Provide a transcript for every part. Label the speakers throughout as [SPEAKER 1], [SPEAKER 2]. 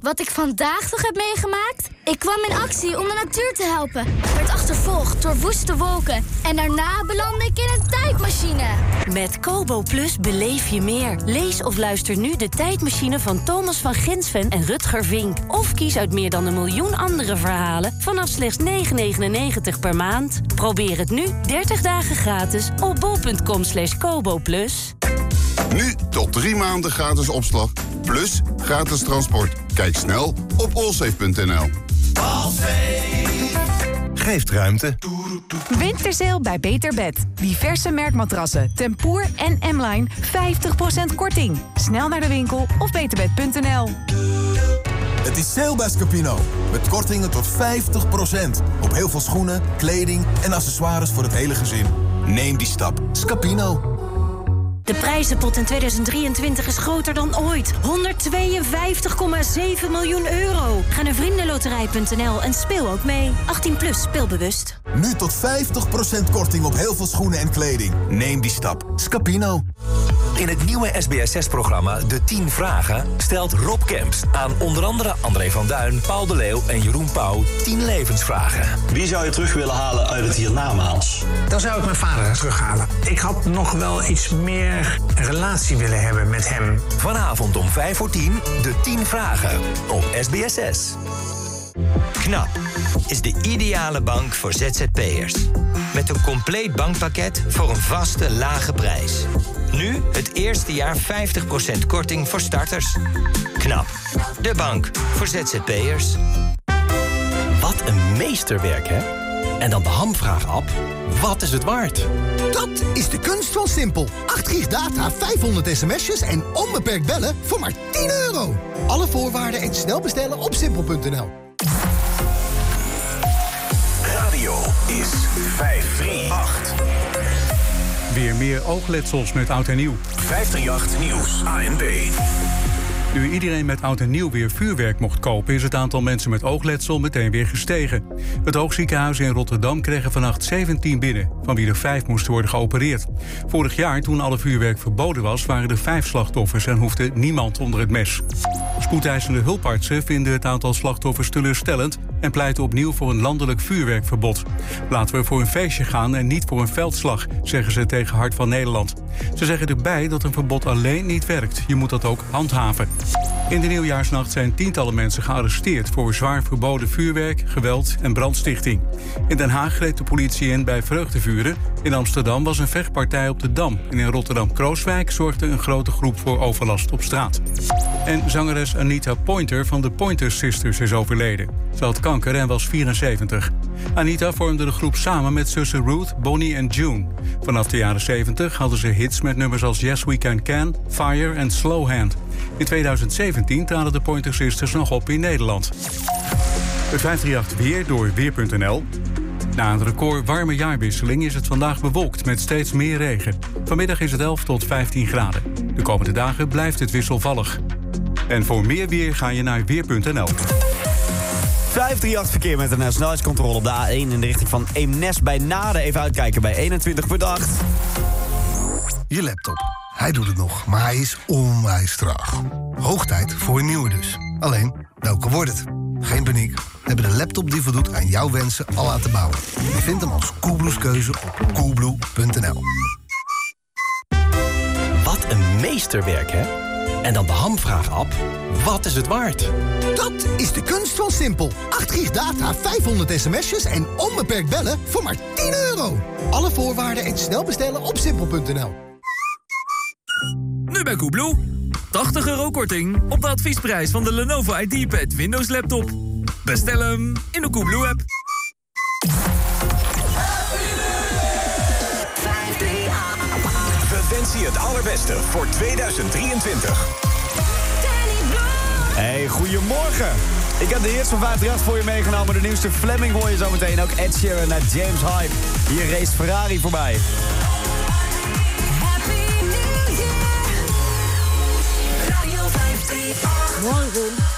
[SPEAKER 1] Wat ik vandaag toch heb meegemaakt? Ik kwam in actie om de natuur te helpen. Werd achtervolgd door woeste wolken. En daarna belandde ik in een tijdmachine.
[SPEAKER 2] Met Kobo Plus beleef je meer. Lees of luister nu de tijdmachine van Thomas van Ginsven en Rutger Vink. Of kies uit meer dan een miljoen andere verhalen vanaf slechts 9,99 per maand. Probeer het nu 30 dagen gratis op bol.com slash koboplus.
[SPEAKER 3] Nu tot drie maanden gratis opslag. Plus gratis transport. Kijk snel op allsafe.nl.
[SPEAKER 4] Geeft ruimte.
[SPEAKER 5] Wintersale bij Beter Bed. Diverse merkmatrassen, Tempoor en M-Line 50% korting. Snel naar de winkel of beterbed.nl.
[SPEAKER 6] Het is sale bij Scapino. Met kortingen tot 50%. Op heel veel schoenen, kleding en accessoires voor het hele gezin. Neem die stap. Scapino.
[SPEAKER 2] De prijzenpot in 2023 is groter dan ooit. 152,7 miljoen euro. Ga naar vriendenloterij.nl en speel ook mee. 18 plus, speelbewust.
[SPEAKER 6] Nu tot 50% korting op heel veel schoenen en kleding. Neem die stap. Scapino.
[SPEAKER 7] In het nieuwe SBS6-programma De 10 Vragen stelt Rob Kemps aan onder andere André van Duin, Paul de Leeuw en Jeroen Pauw 10 levensvragen.
[SPEAKER 8] Wie zou je terug willen halen uit het hiernamaals?
[SPEAKER 9] Dan zou ik mijn vader terughalen. Ik had nog wel iets meer relatie willen hebben met hem.
[SPEAKER 7] Vanavond om 5 voor 10 De 10 Vragen op SBS6.
[SPEAKER 10] KNAP is de ideale bank voor ZZP'ers. Met een compleet bankpakket voor een vaste, lage prijs. Nu het eerste jaar 50% korting voor starters. KNAP, de bank voor ZZP'ers.
[SPEAKER 4] Wat een meesterwerk, hè? En dan de hamvraag-app. Wat is het waard?
[SPEAKER 11] Dat is de kunst van Simpel. 8 gig data, 500 sms'jes en onbeperkt bellen voor maar 10 euro. Alle voorwaarden en snel bestellen op simpel.nl.
[SPEAKER 7] Radio is 538.
[SPEAKER 12] Weer meer oogletsels met oud en nieuw.
[SPEAKER 7] 538 Nieuws, ANB.
[SPEAKER 12] Nu iedereen met oud en nieuw weer vuurwerk mocht kopen... is het aantal mensen met oogletsel meteen weer gestegen. Het oogziekenhuis in Rotterdam kreeg er vannacht 17 binnen... van wie er 5 moesten worden geopereerd. Vorig jaar, toen alle vuurwerk verboden was... waren er 5 slachtoffers en hoefde niemand onder het mes. Spoedeisende hulpartsen vinden het aantal slachtoffers teleurstellend... en pleiten opnieuw voor een landelijk vuurwerkverbod. Laten we voor een feestje gaan en niet voor een veldslag... zeggen ze tegen Hart van Nederland. Ze zeggen erbij dat een verbod alleen niet werkt. Je moet dat ook handhaven. In de nieuwjaarsnacht zijn tientallen mensen gearresteerd... voor zwaar verboden vuurwerk, geweld en brandstichting. In Den Haag greep de politie in bij vreugdevuren. In Amsterdam was een vechtpartij op de Dam. En in Rotterdam-Krooswijk zorgde een grote groep voor overlast op straat. En zangeres Anita Pointer van de Pointer Sisters is overleden. Ze had en was 74. Anita vormde de groep samen met zussen Ruth, Bonnie en June. Vanaf de jaren 70 hadden ze hits met nummers als Yes We Can Can, Fire en Slow Hand. In 2017 traden de Pointer Sisters nog op in Nederland. Het 538 weer door Weer.nl. Na een record warme jaarwisseling is het vandaag bewolkt met steeds meer regen. Vanmiddag is het 11 tot 15 graden. De komende dagen blijft het wisselvallig. En voor meer weer ga je naar Weer.nl.
[SPEAKER 13] 538 verkeer met een snelheidscontrole op de A1 in de richting van Eemnes bij Naden. Even uitkijken bij 21.8.
[SPEAKER 14] Je laptop. Hij doet het nog, maar hij is onwijs traag. Hoog tijd voor een nieuwe dus. Alleen, welke wordt het? Geen paniek. We hebben de laptop die voldoet aan jouw wensen al laten bouwen. Je vindt hem als Coolblues keuze op coolblue.nl.
[SPEAKER 4] Wat een meesterwerk, hè? En dan de hamvraag-app. Wat is het waard?
[SPEAKER 11] Dat is de kunst van Simpel. 8 gig data, 500 sms'jes en onbeperkt bellen voor maar 10 euro. Alle voorwaarden en snel bestellen op simpel.nl.
[SPEAKER 15] Nu bij Koebloe. 80 euro korting op de adviesprijs van de Lenovo IdeaPad Windows laptop. Bestel hem in de Koebloe
[SPEAKER 7] je het allerbeste voor 2023.
[SPEAKER 13] Hey, goedemorgen. Ik heb de eerste van 538 voor je meegenomen. De nieuwste Fleming hoor je zo meteen. Ook Ed Sheeran naar James Hype. Hier race Ferrari voorbij.
[SPEAKER 1] Morgen.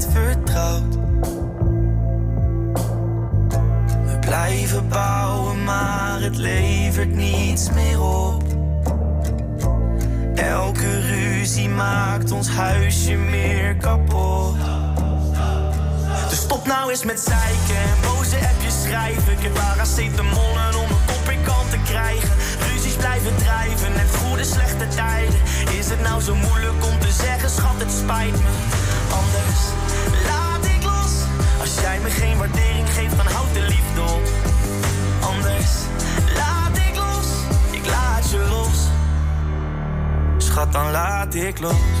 [SPEAKER 16] met zeiken en boze appjes schrijven. Ik heb paracetamollen om een kop kant te krijgen. Ruzies blijven drijven en goede slechte tijden. Is het nou zo moeilijk om te zeggen, schat, het spijt me. Anders laat ik los. Als jij me geen waardering geeft, dan houd de liefde op. Anders laat ik los. Ik laat je los. Schat, dan laat ik los.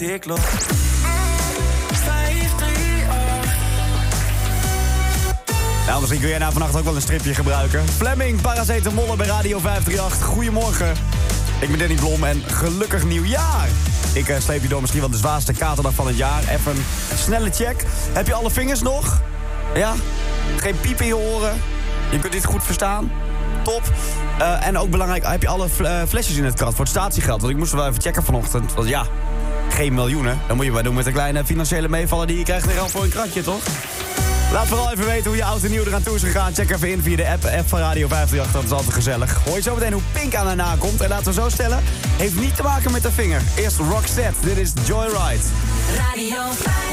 [SPEAKER 16] Laat ik los. 538
[SPEAKER 13] Nou, misschien kun jij nou vannacht ook wel een stripje gebruiken. Fleming, paracetamol bij Radio 538. Goedemorgen. Ik ben Danny Blom en gelukkig nieuwjaar. Ik eh, sleep je door misschien wel de zwaarste katerdag van het jaar. Even een snelle check. Heb je alle vingers nog? Ja? Geen piep in je oren? Je kunt dit goed verstaan? Top. Eh, en ook belangrijk, heb je alle eh, flesjes in het krat voor het statiegeld? Want ik moest wel even checken vanochtend. Want ja, geen miljoenen. Dan moet je maar doen met een kleine financiële meevallen die je krijgt weer al voor een kratje, toch? Laat vooral even weten hoe je oud en nieuw eraan toe is gegaan. Check even in via de app, app van Radio 538. Dat is altijd gezellig. Hoor je zo meteen hoe Pink aan haar nakomt. En laten we zo stellen, heeft niet te maken met de vinger. Eerst Roxette. Dit is Joyride.
[SPEAKER 17] Radio 538.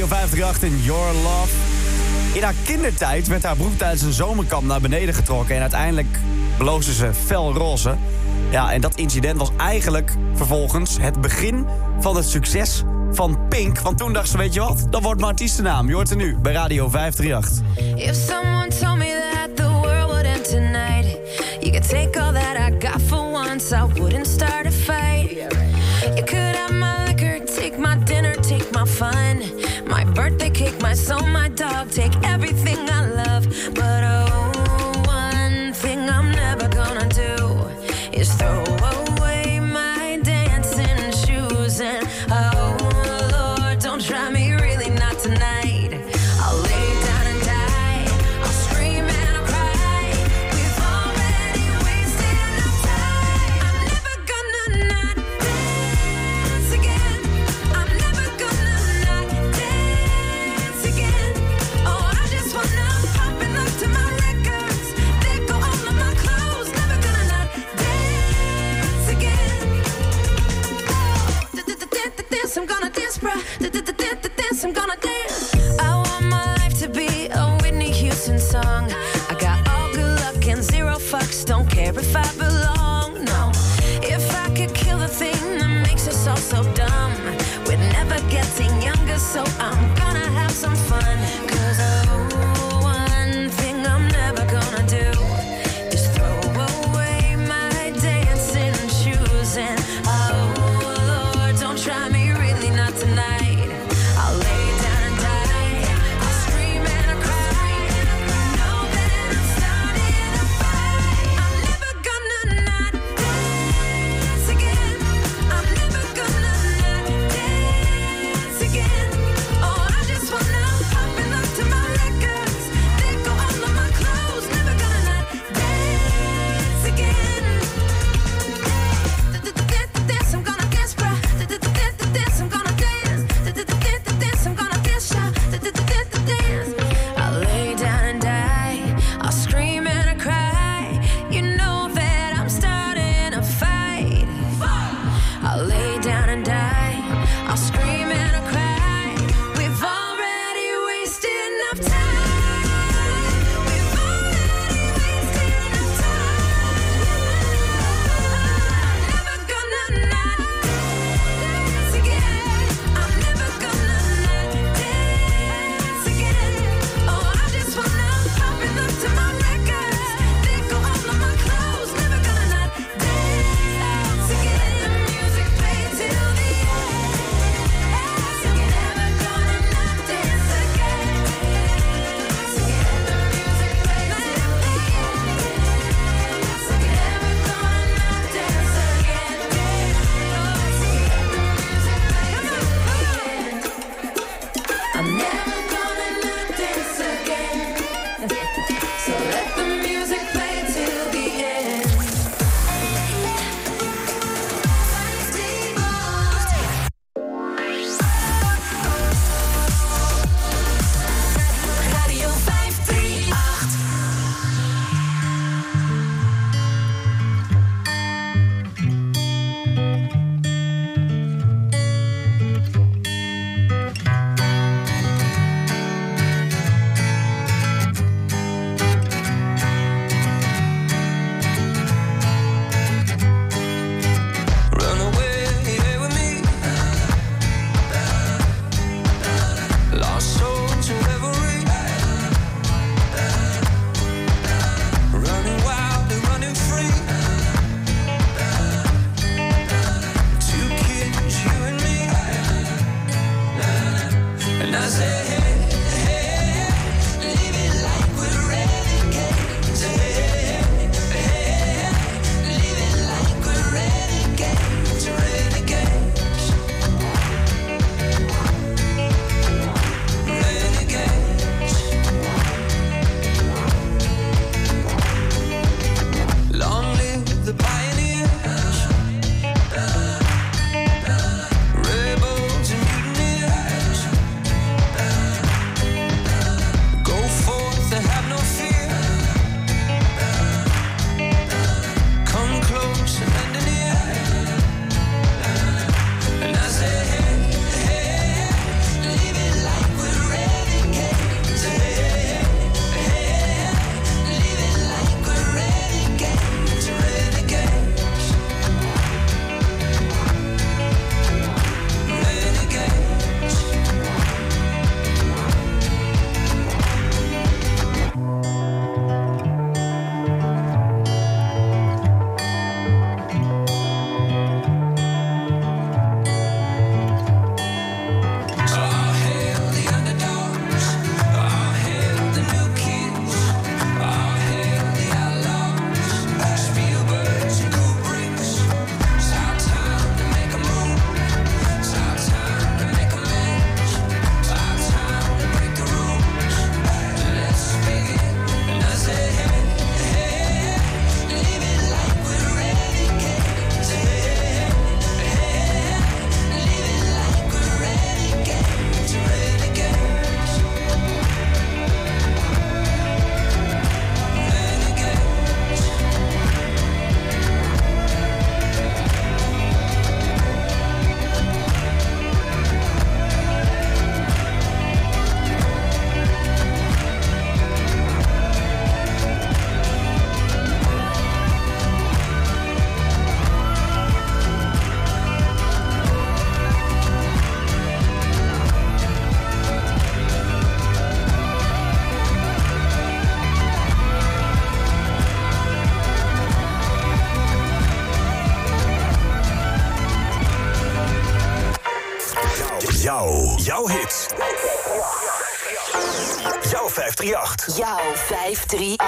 [SPEAKER 13] Radio 538 in Your Love. In haar kindertijd werd haar broek tijdens een zomerkamp naar beneden getrokken... en uiteindelijk bloosde ze fel roze. Ja, en dat incident was eigenlijk vervolgens het begin van het succes van Pink. Want toen dacht ze, weet je wat, dat wordt mijn artiestennaam. Je hoort er nu bij Radio 538.
[SPEAKER 18] If someone told me that the world would end tonight... You could take all that I got for once, I wouldn't start a fight. You could have my liquor, take my dinner, take my fun. Birthday cake, my soul, my dog. Take everything
[SPEAKER 4] 538.
[SPEAKER 19] Jouw 538.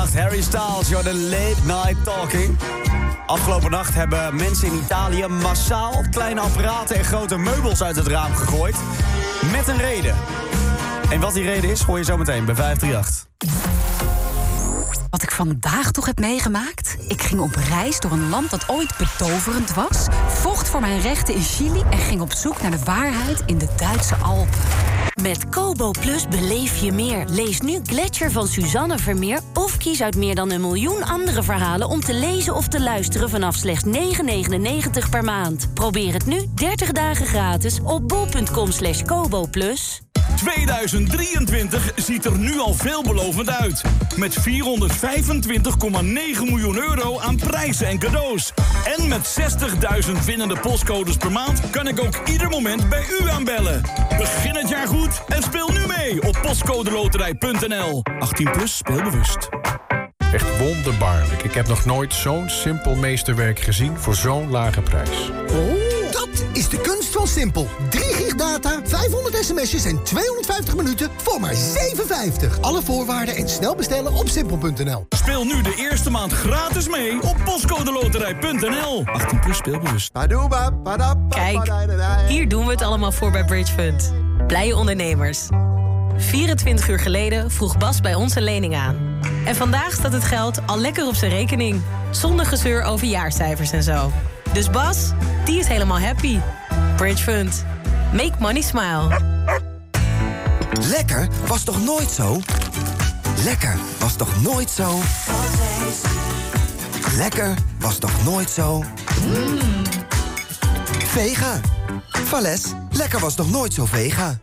[SPEAKER 20] 538 Harry Styles, you're the late night talking. Afgelopen nacht hebben mensen in Italië massaal kleine apparaten en grote meubels uit het raam gegooid. Met een reden. En wat die reden is, hoor je zo meteen bij 538.
[SPEAKER 21] Wat ik vandaag toch heb meegemaakt? Ik ging op reis door een land dat ooit betoverend was, vocht voor mijn rechten in Chili en ging op zoek naar de waarheid in de Duitse Alpen.
[SPEAKER 19] Met Kobo Plus beleef je meer. Lees nu Gletscher van Suzanne Vermeer... of kies uit meer dan een miljoen andere verhalen... om te lezen of te luisteren vanaf slechts 9,99 per maand. Probeer het nu 30 dagen gratis op bol.com slash kobo plus.
[SPEAKER 22] 2023 ziet er nu al veelbelovend uit. Met 425,9 miljoen euro aan prijzen en cadeaus. En met 60.000 winnende postcodes per maand... kan ik ook ieder moment bij u aanbellen. Begin het jaar goed en speel nu mee op postcodeloterij.nl. 18 plus speelbewust.
[SPEAKER 23] Echt wonderbaarlijk. Ik heb nog nooit zo'n simpel meesterwerk gezien voor zo'n lage prijs.
[SPEAKER 11] Dat is de kunst van Simpel. 3 gig data, 500 sms'jes en 250 minuten voor maar 7,50. Alle voorwaarden en snel bestellen op simpel.nl.
[SPEAKER 22] Speel nu de eerste maand gratis mee op postcodeloterij.nl. 18 plus speelbewust.
[SPEAKER 24] Kijk, hier doen we het allemaal voor bij Bridge Fund. Blije ondernemers. 24 uur geleden vroeg Bas bij ons een lening aan. En vandaag staat het geld al lekker op zijn rekening. Zonder gezeur over jaarcijfers en zo. Dus Bas, die is helemaal happy. Bridge Fund. Make money smile.
[SPEAKER 25] Lekker was toch nooit zo? Lekker was toch nooit zo? Lekker was toch nooit zo? Vega. Vales, lekker was nog nooit zo vega.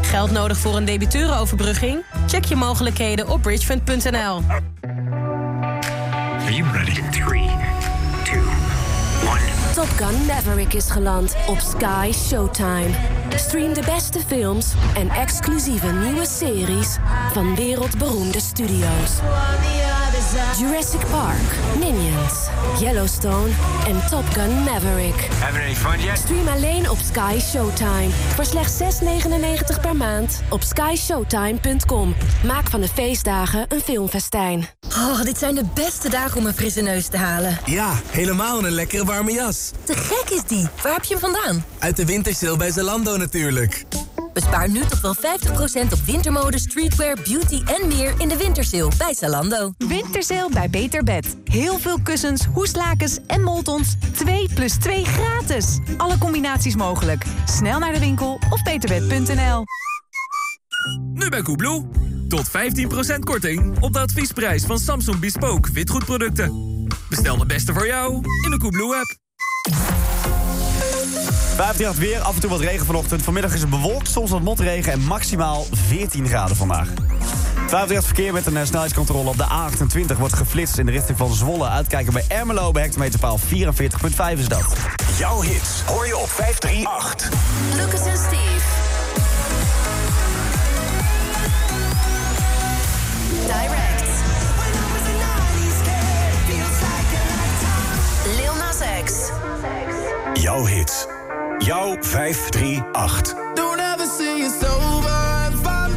[SPEAKER 24] Geld nodig voor een debiteurenoverbrugging? Check je mogelijkheden op bridgefund.nl.
[SPEAKER 26] Are you ready?
[SPEAKER 27] Top Gun Maverick is geland op Sky Showtime. Stream de beste films en exclusieve nieuwe series van wereldberoemde studio's. Jurassic Park, Minions, Yellowstone en Top Gun Maverick.
[SPEAKER 28] Having any fun yet?
[SPEAKER 27] Stream alleen op Sky Showtime. Voor slechts 6,99 per maand op skyshowtime.com. Maak van de feestdagen een filmfestijn.
[SPEAKER 29] Oh, dit zijn de beste dagen om een frisse neus te halen.
[SPEAKER 30] Ja, helemaal een lekkere warme jas.
[SPEAKER 29] Te gek is die. Waar heb je hem vandaan?
[SPEAKER 30] Uit de wintersale bij Zalando natuurlijk.
[SPEAKER 29] Bespaar nu tot wel 50% op wintermode, streetwear, beauty en meer in de wintersale bij Zalando.
[SPEAKER 31] Wintersale bij Beter Bed. Heel veel kussens, hoeslakens en moltons. 2 plus 2 gratis. Alle combinaties mogelijk. Snel naar de winkel of beterbed.nl.
[SPEAKER 32] Nu bij Koebloe. Tot 15% korting op de adviesprijs van Samsung Bespoke witgoedproducten. Bestel de beste voor jou in de Koebloe-app.
[SPEAKER 20] 538 weer, af en toe wat regen vanochtend. Vanmiddag is het bewolkt, soms wat motregen en maximaal 14 graden vandaag. 538 verkeer met een eh, snelheidscontrole op de A28 wordt geflitst in de richting van Zwolle. Uitkijken bij Ermelo bij hectometerpaal 44,5 is dat.
[SPEAKER 4] Jouw hits hoor je op 538.
[SPEAKER 27] Lucas en Steve. Direct. Lil Nas X.
[SPEAKER 4] Jouw hits. Jouw 538.
[SPEAKER 33] Don't ever see it's over if I'm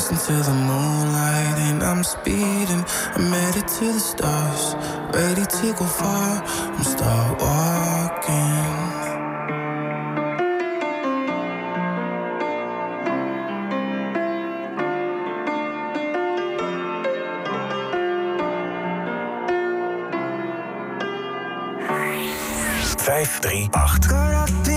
[SPEAKER 33] Racing to the moonlight and I'm speeding. I'm headed to the stars, ready to go far. I'm start walking.
[SPEAKER 4] Vijf, drie, acht.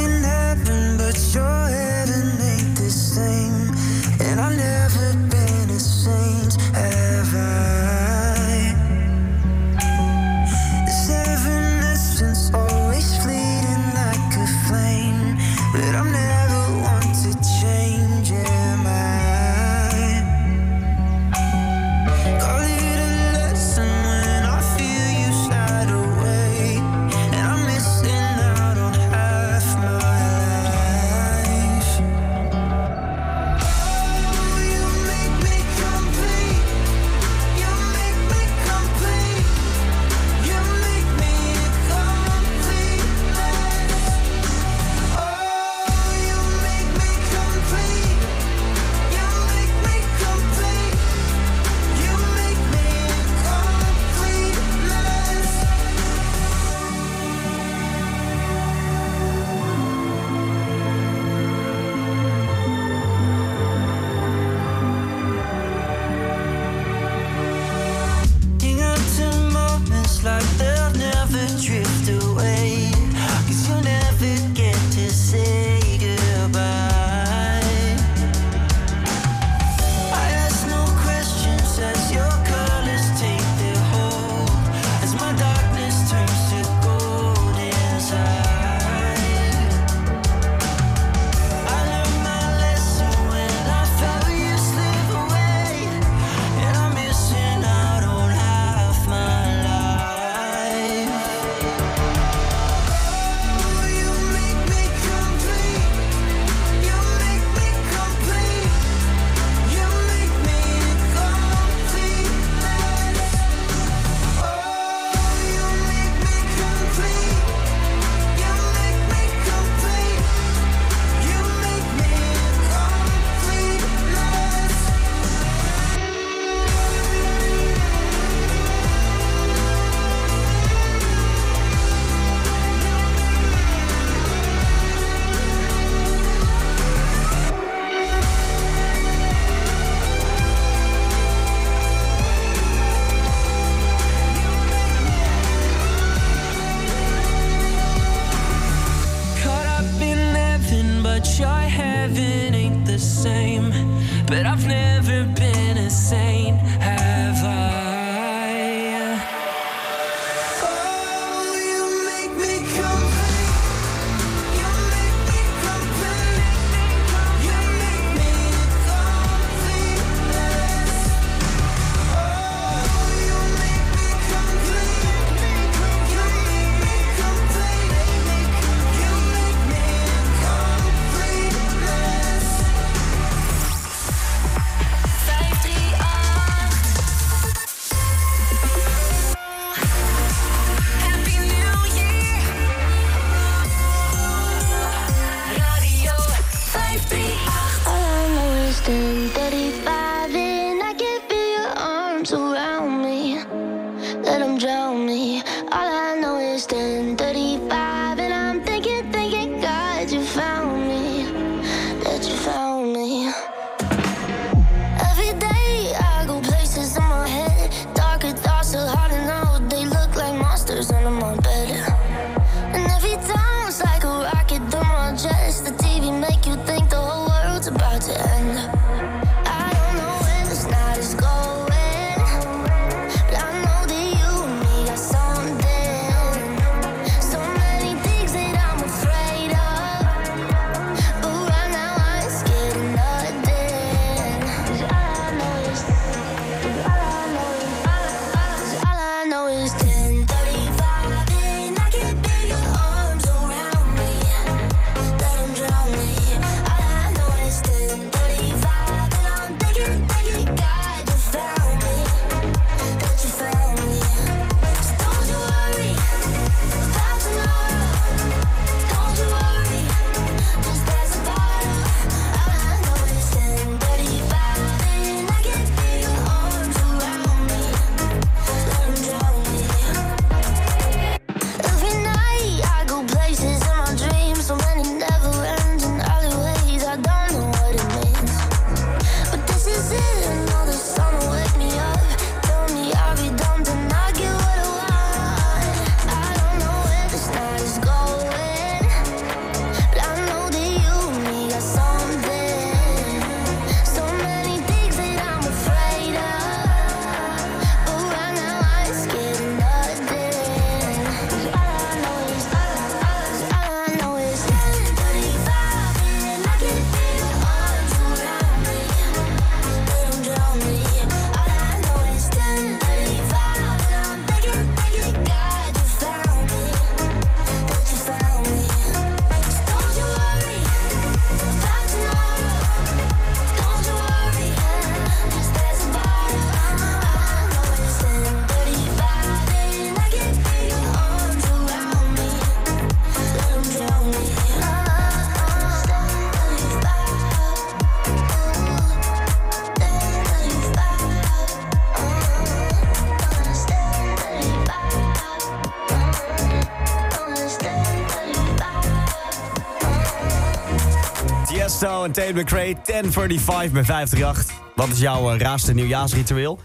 [SPEAKER 13] en Tate McRae, 1035 bij 538. Wat is jouw eh, raarste nieuwjaarsritueel?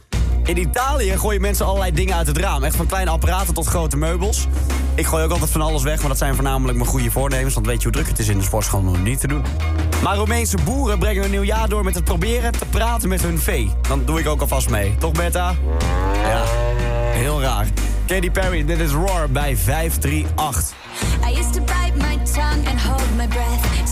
[SPEAKER 13] In Italië gooien mensen allerlei dingen uit het raam. Echt van kleine apparaten tot grote meubels. Ik gooi ook altijd van alles weg, maar dat zijn voornamelijk mijn goede voornemens. Want weet je hoe druk het is in de sportschool om het niet te doen. Maar Roemeense boeren brengen hun nieuwjaar door met het proberen te praten met hun vee. Dan doe ik ook alvast mee. Toch, Bertha? Ja, heel raar. Katy Perry, dit is Roar bij 538.
[SPEAKER 20] I used to bite my tongue and hold my breath.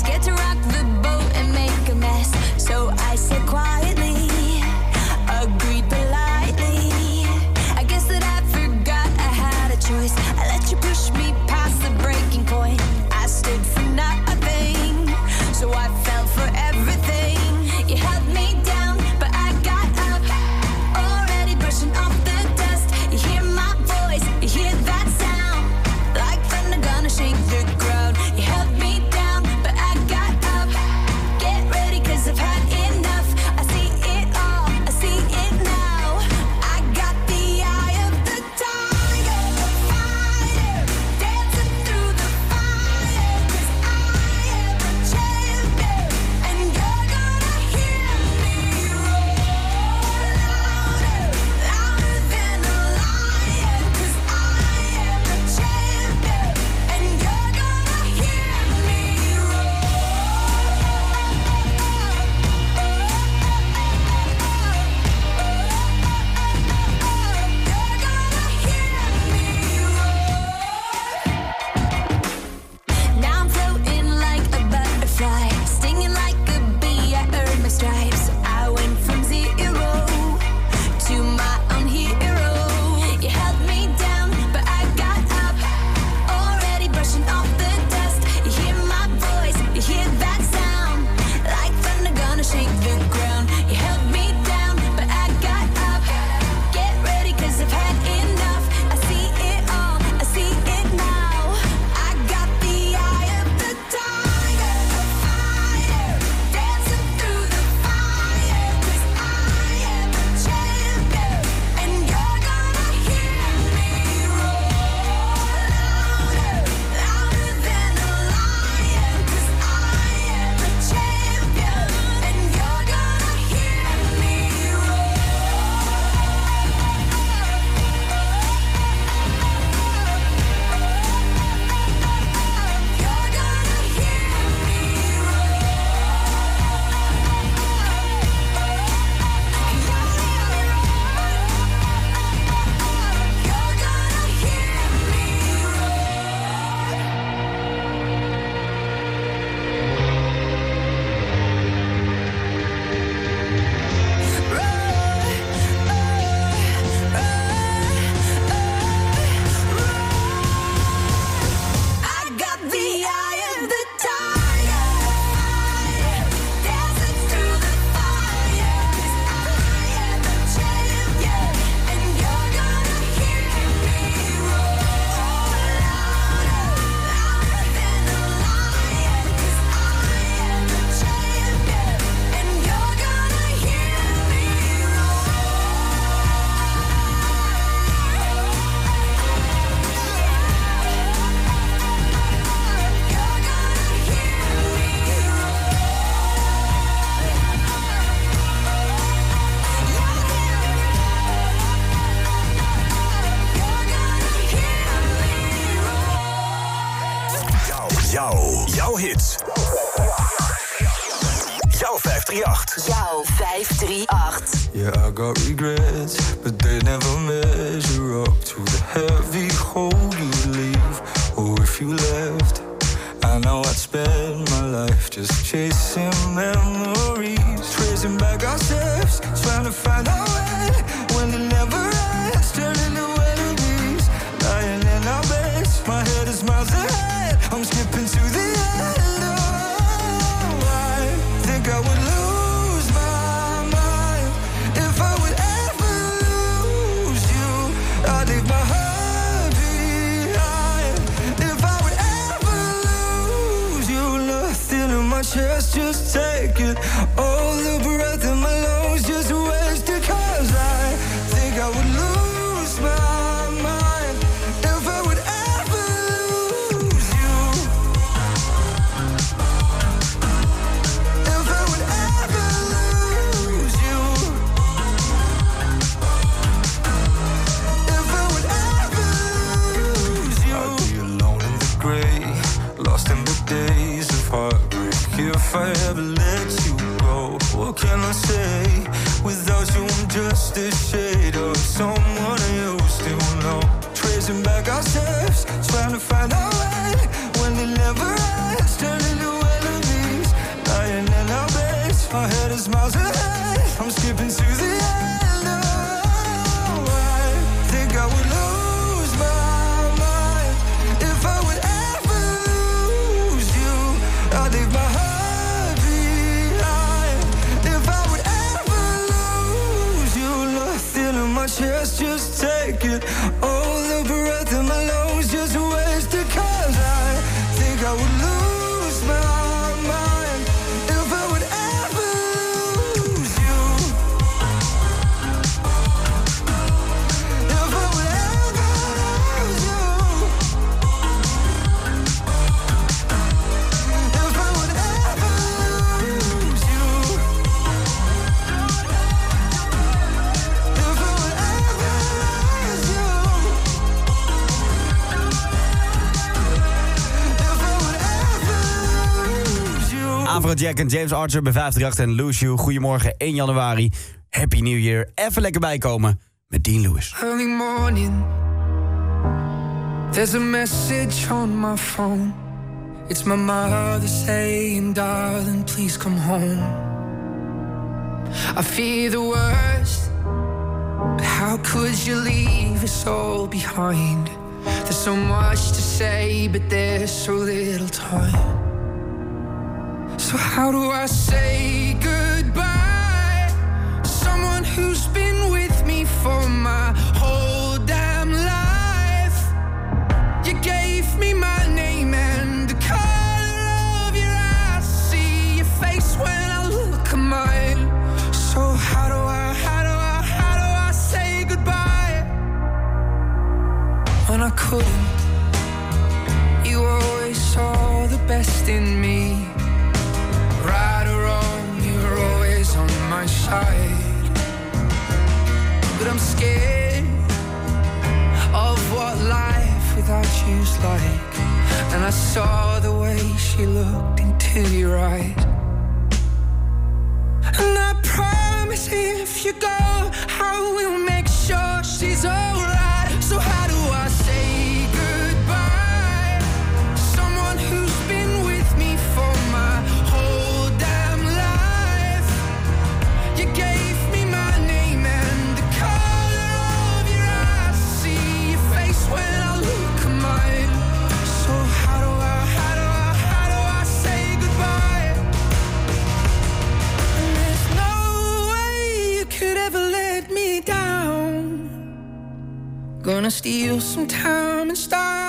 [SPEAKER 13] Black James Archer bij 538 en Lose Goedemorgen, 1 januari. Happy New Year. Even lekker bijkomen met Dean Lewis.
[SPEAKER 34] Early morning. There's a message on my phone. It's my mother saying, darling, please come home. I fear the worst. But how could you leave us all behind? There's so much to say, but there's so little time. how do I say goodbye? like. And I saw the way she looked into your eyes. And I promise if you go, I will make gonna steal some time and start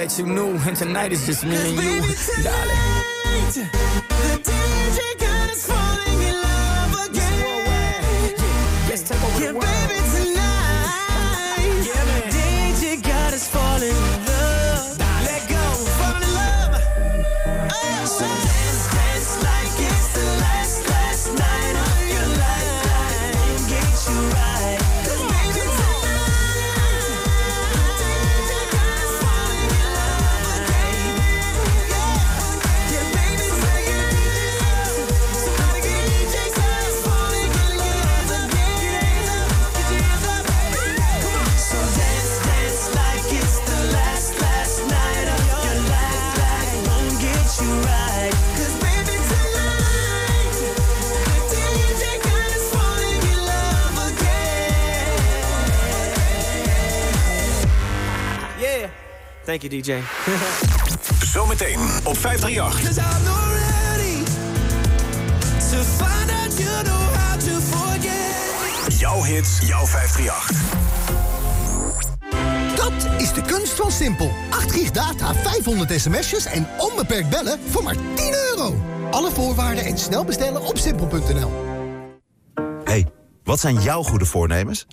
[SPEAKER 35] that you knew. And tonight is just me and you, darling. Thank you, DJ.
[SPEAKER 7] Zometeen op 538.
[SPEAKER 4] Cause I'm not ready to find out you know how to forget.
[SPEAKER 7] Jouw hits, jouw 538.
[SPEAKER 11] Dat is de kunst van Simpel. 8 gig data, 500 sms'jes en onbeperkt bellen voor maar 10 euro. Alle voorwaarden en snel bestellen op simpel.nl.
[SPEAKER 36] hey, wat zijn jouw goede voornemens?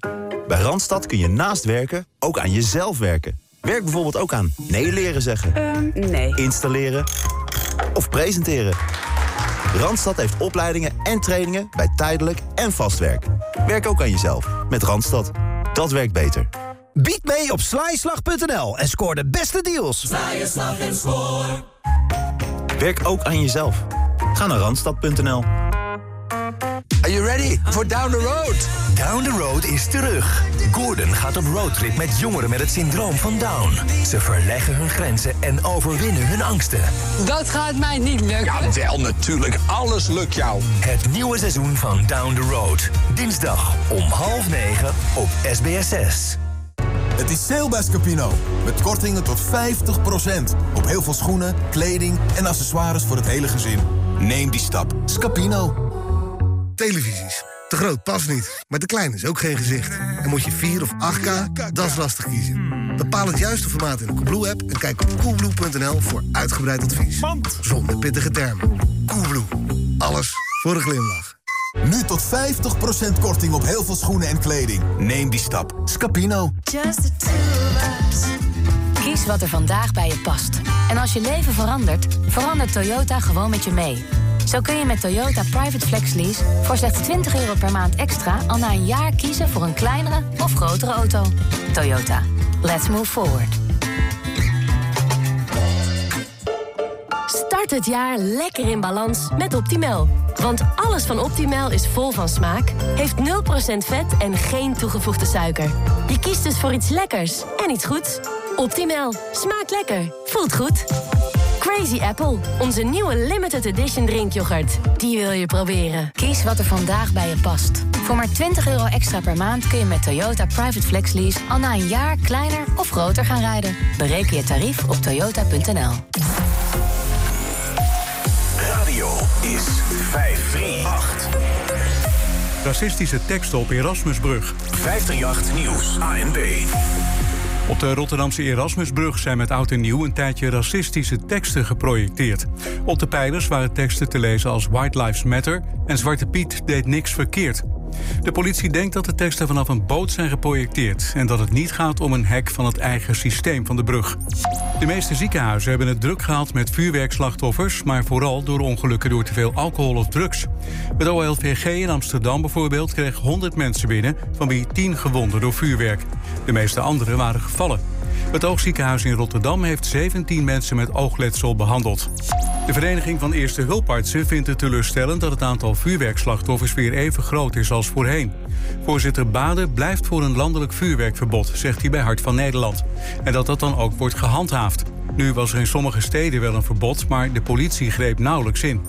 [SPEAKER 36] Bij Randstad kun je naast werken ook aan jezelf werken. Werk bijvoorbeeld ook aan nee leren zeggen. nee. Installeren of presenteren. Randstad heeft opleidingen en trainingen bij tijdelijk en vast werk. Werk ook aan jezelf met Randstad. Dat werkt beter.
[SPEAKER 33] Bied mee op slijslag.nl en scoor de beste deals.
[SPEAKER 4] Sla slag en score.
[SPEAKER 36] Werk ook aan jezelf. Ga naar randstad.nl.
[SPEAKER 33] Are you ready for Down the Road?
[SPEAKER 7] Down the Road is terug. Gordon gaat op roadtrip met jongeren met het syndroom van Down. Ze verleggen hun grenzen en overwinnen hun angsten.
[SPEAKER 37] Dat gaat mij niet lukken.
[SPEAKER 7] Ja, wel natuurlijk. Alles lukt jou. Het nieuwe seizoen van Down the Road. Dinsdag om half negen op SBS6.
[SPEAKER 6] Het is sale bij Scapino. Met kortingen tot 50%. Op heel veel schoenen, kleding en accessoires voor het hele gezin. Neem die stap. Scapino.
[SPEAKER 26] Televisies. Te groot past niet, maar te klein is ook geen gezicht. En moet je 4 of 8K, dat is lastig kiezen. Bepaal het juiste formaat in de Coolblue-app... en kijk op coolblue.nl voor uitgebreid advies. Zonder pittige termen. Coolblue. Alles voor een glimlach.
[SPEAKER 6] Nu tot 50% korting op heel veel schoenen en kleding. Neem die stap. Scapino.
[SPEAKER 38] Just the two of us. Kies wat er vandaag bij je past. En als je leven verandert, verandert Toyota gewoon met je mee. Zo kun je met Toyota Private Flex Lease voor slechts 20 euro per maand extra al na een jaar kiezen voor een kleinere of grotere auto. Toyota, let's move forward.
[SPEAKER 27] Start het jaar lekker in balans met Optimal. Want alles van Optimal is vol van smaak, heeft 0% vet en geen toegevoegde suiker. Je kiest dus voor iets lekkers en iets goeds. Optimal. Smaakt lekker. Voelt goed. Crazy Apple, onze nieuwe limited edition drinkyoghurt. Die wil je proberen.
[SPEAKER 38] Kies wat er vandaag bij je past. Voor maar 20 euro extra per maand kun je met Toyota Private Flex Lease al na een jaar kleiner of groter gaan rijden. Bereken je tarief op toyota.nl.
[SPEAKER 4] Radio is 538.
[SPEAKER 12] Racistische teksten op Erasmusbrug.
[SPEAKER 4] 538 Nieuws, ANB.
[SPEAKER 12] Op de Rotterdamse Erasmusbrug zijn met oud en nieuw een tijdje racistische teksten geprojecteerd. Op de pijlers waren teksten te lezen als White Lives Matter en Zwarte Piet deed niks verkeerd. De politie denkt dat de teksten vanaf een boot zijn geprojecteerd en dat het niet gaat om een hek van het eigen systeem van de brug. De meeste ziekenhuizen hebben het druk gehad met vuurwerkslachtoffers, maar vooral door ongelukken door te veel alcohol of drugs. Het OLVG in Amsterdam bijvoorbeeld kreeg 100 mensen binnen, van wie 10 gewonden door vuurwerk. De meeste anderen waren gevallen. Het oogziekenhuis in Rotterdam heeft 17 mensen met oogletsel behandeld. De Vereniging van Eerste Hulpartsen vindt het teleurstellend dat het aantal vuurwerkslachtoffers weer even groot is als voorheen. Voorzitter Bade blijft voor een landelijk vuurwerkverbod, zegt hij bij Hart van Nederland. En dat dat dan ook wordt gehandhaafd. Nu was er in sommige steden wel een verbod, maar de politie greep nauwelijks in.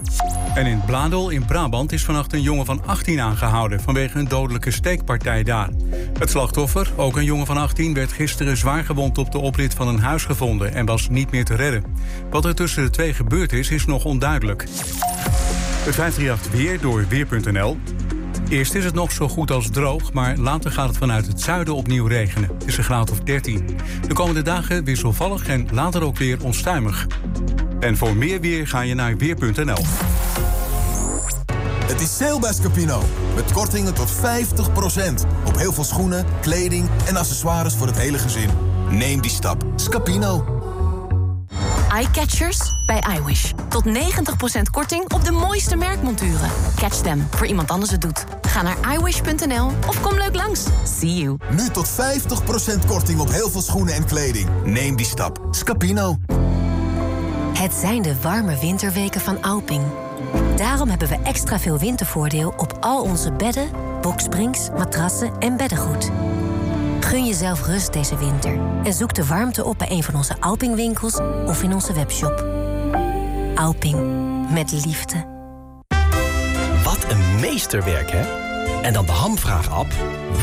[SPEAKER 12] En in Bladel in Brabant is vannacht een jongen van 18 aangehouden vanwege een dodelijke steekpartij daar. Het slachtoffer, ook een jongen van 18, werd gisteren zwaar gewond op de oprit van een huis gevonden en was niet meer te redden. Wat er tussen de twee gebeurd is, is nog onduidelijk. Het 538 weer door Weer.nl. Eerst is het nog zo goed als droog, maar later gaat het vanuit het zuiden opnieuw regenen. Is een graad of 13. De komende dagen wisselvallig en later ook weer onstuimig. En voor meer weer ga je naar Weer.nl.
[SPEAKER 6] Het is sale bij Scapino. Met kortingen tot 50%. Op heel veel schoenen, kleding en accessoires voor het hele gezin. Neem die stap. Scapino.
[SPEAKER 27] Eyecatchers bij iWish. Tot 90% korting op de mooiste merkmonturen. Catch them voor iemand anders het doet. Ga naar iWish.nl of kom leuk langs. See you.
[SPEAKER 6] Nu tot 50% korting op heel veel schoenen en kleding. Neem die stap. Scapino.
[SPEAKER 27] Het zijn de warme winterweken van Alping. Daarom hebben we extra veel wintervoordeel op al onze bedden, boksprings, matrassen en beddengoed. Gun jezelf rust deze winter en zoek de warmte op bij een van onze Alping-winkels of in onze webshop. Alping, met liefde.
[SPEAKER 39] Wat een meesterwerk, hè? En dan de hamvraag-app.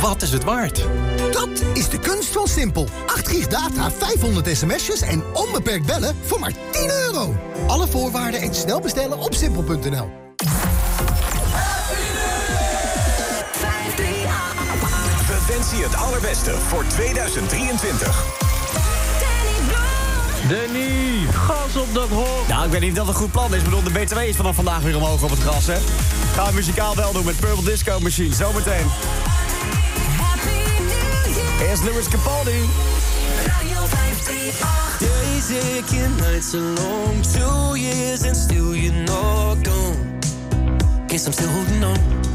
[SPEAKER 39] Wat is het waard?
[SPEAKER 11] Dat is de kunst van Simpel. 8 gig data, 500 sms'jes en onbeperkt bellen voor maar 10 euro. Alle voorwaarden en snel bestellen op simpel.nl.
[SPEAKER 4] Je het allerbeste voor 2023.
[SPEAKER 40] Danny, gas op dat hok.
[SPEAKER 13] Nou, ik weet niet of dat een goed plan is. Ik bedoel, de BTW is vanaf vandaag weer omhoog op het gras, hè? Gaan we muzikaal wel doen met Purple Disco Machine. Zometeen. Eerst Lewis Capaldi.
[SPEAKER 41] Days aching, nights are long. Two years and still you're not gone. Guess I'm still holding on.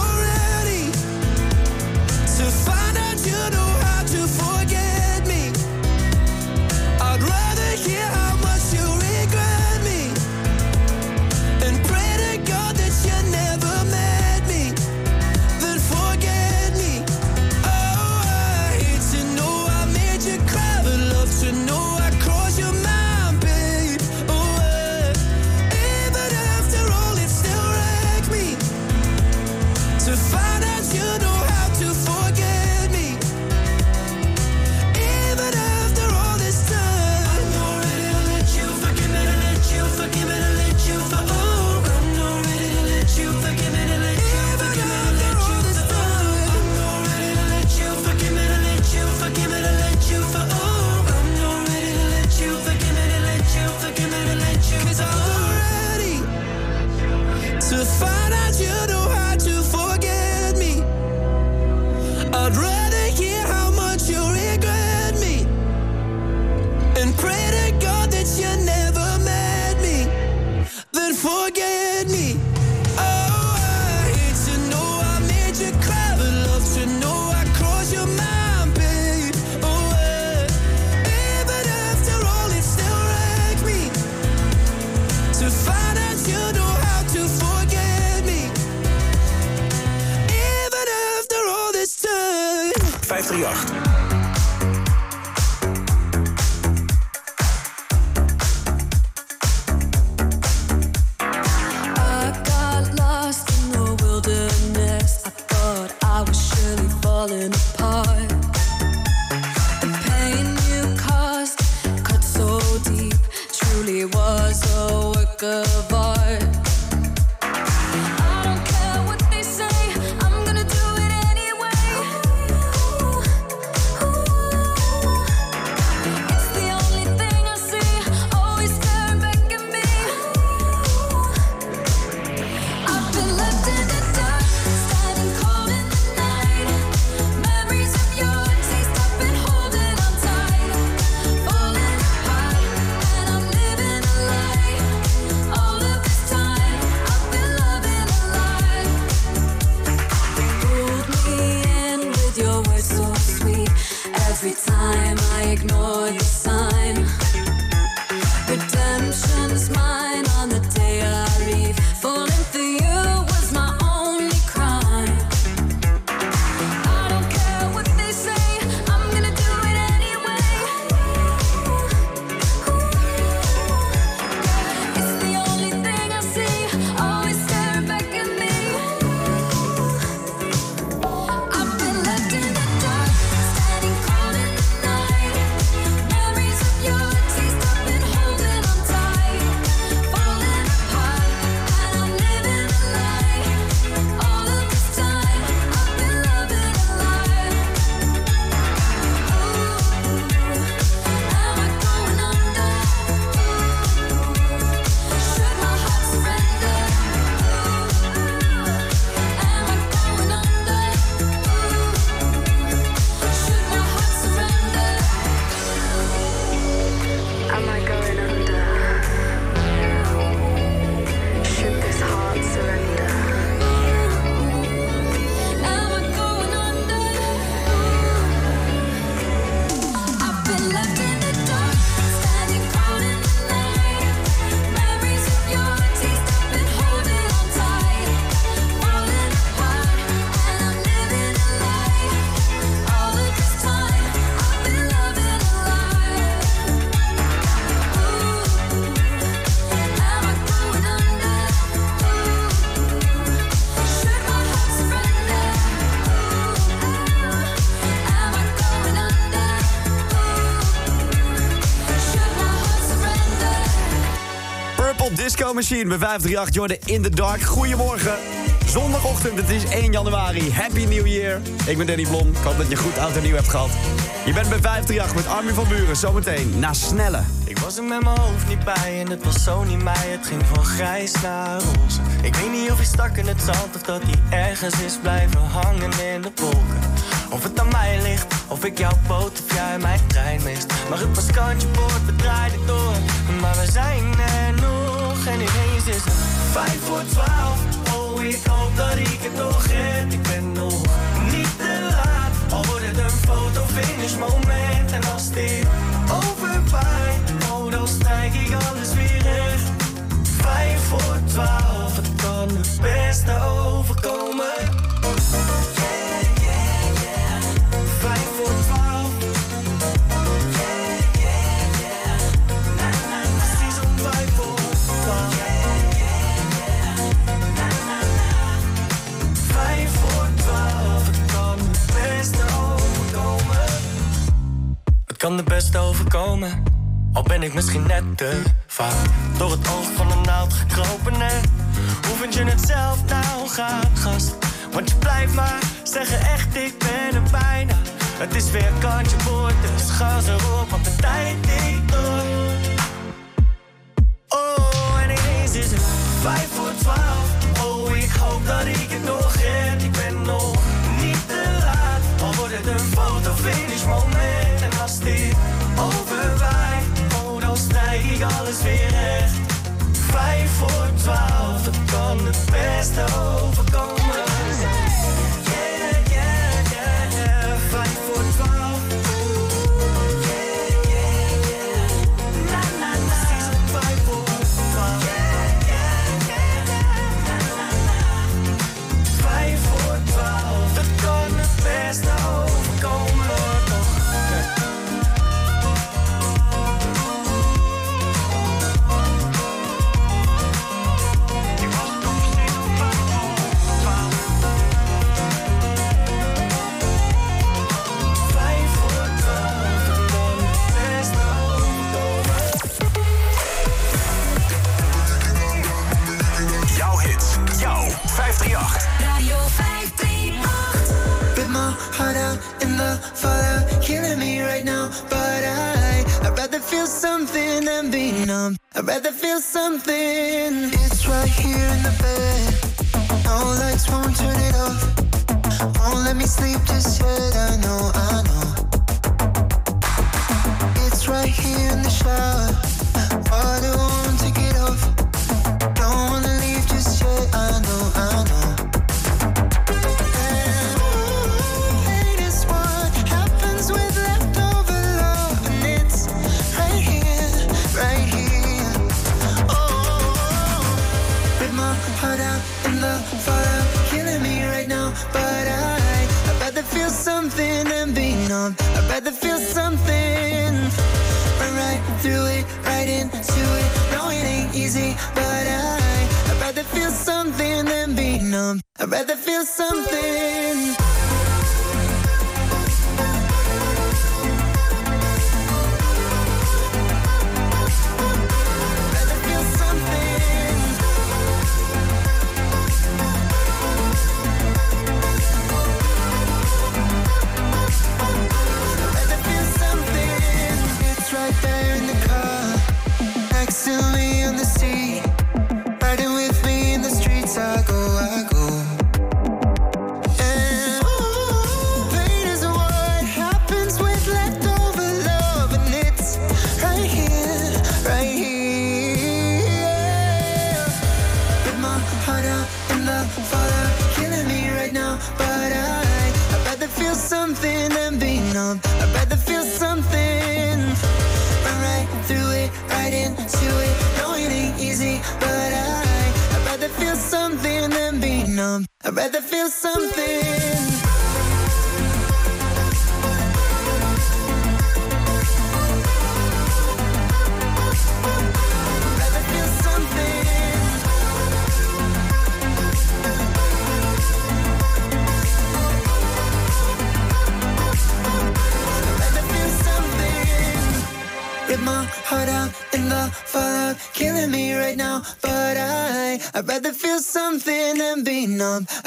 [SPEAKER 13] Machine bij 538 Jordan in the Dark. Goedemorgen.
[SPEAKER 20] Zondagochtend, het is 1 januari. Happy New Year. Ik ben Danny Blom. Ik hoop dat je goed oud en nieuw hebt gehad. Je bent bij 538 met Armin van Buren. Zometeen na Snelle.
[SPEAKER 42] Ik was er met mijn hoofd niet bij en het was zo niet mij. Het ging van grijs naar roze. Ik weet niet of hij stak in het zand of dat hij ergens is blijven hangen in de wolken. Of het aan mij ligt, of ik jouw boot of jij mijn trein mist. Maar het was kantje boord, we draaiden door. Maar we zijn er nog nog en ineens is het vijf voor twaalf. Oh, ik hoop dat ik het nog red. Ik ben nog niet te laat. Al wordt het een foto finish moment. En als dit overwaait, oh, dan strijk ik alles weer recht. Vijf voor twaalf, het kan het beste overkomen. Al ben ik misschien net te vaak door het oog van een naald gekropen. En hoe vind je het zelf nou gaat, gast? Want je blijft maar zeggen echt, ik ben er bijna. Het is weer kantje boord, dus gas erop, want de tijd tikt door.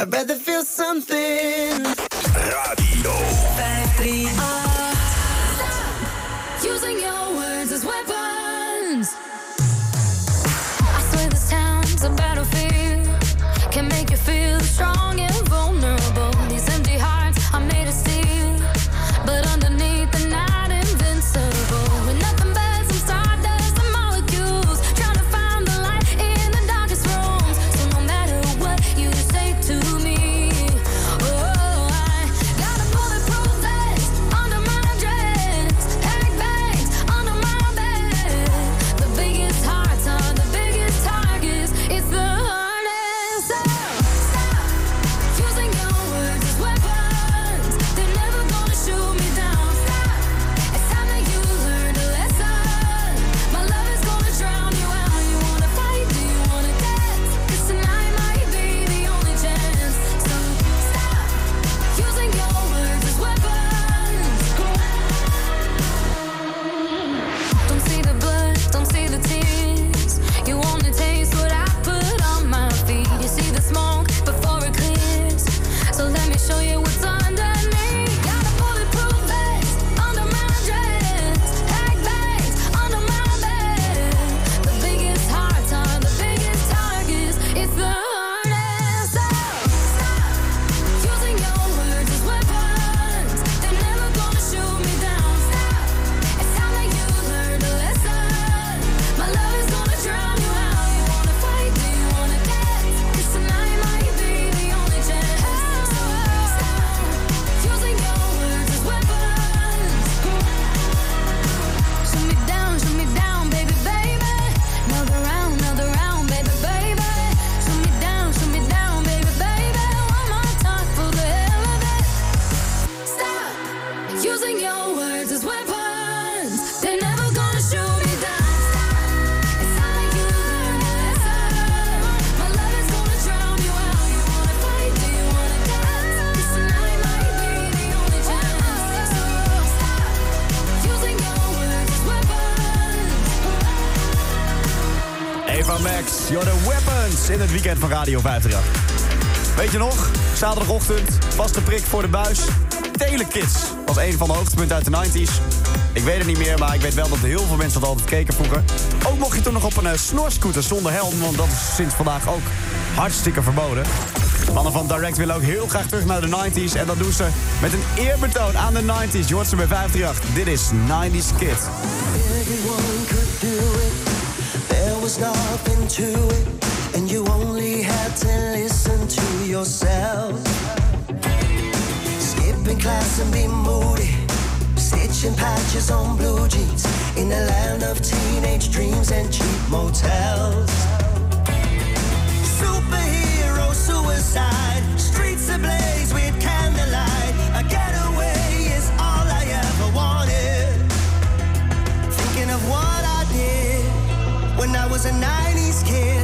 [SPEAKER 43] I'd rather feel something.
[SPEAKER 4] Radio
[SPEAKER 44] 538. Using your words as weapons. I swear this town's a battlefield. Can make you feel strong
[SPEAKER 20] van Radio 538. Weet je nog? Zaterdagochtend, vaste prik voor de buis. Telekids was een van de hoogtepunten uit de 90s. Ik weet het niet meer, maar ik weet wel dat heel veel mensen dat altijd keken vroeger. Ook mocht je toen nog op een eh, snorscooter zonder helm, want dat is sinds vandaag ook hartstikke verboden. Mannen van Direct willen ook heel graag terug naar de 90s. En dat doen ze met een eerbetoon aan de 90s. Je hoort ze bij 538. Dit is 90s Kid.
[SPEAKER 43] Everyone do it. There was it. and you only had to listen to yourself. Skipping class and be moody, stitching patches on blue jeans in the land of teenage dreams and cheap motels. Superhero suicide, streets ablaze with candlelight. A getaway is all I ever wanted. Thinking of what I did when I was a 90s kid.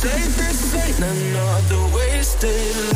[SPEAKER 45] safe, this ain't and not the wasted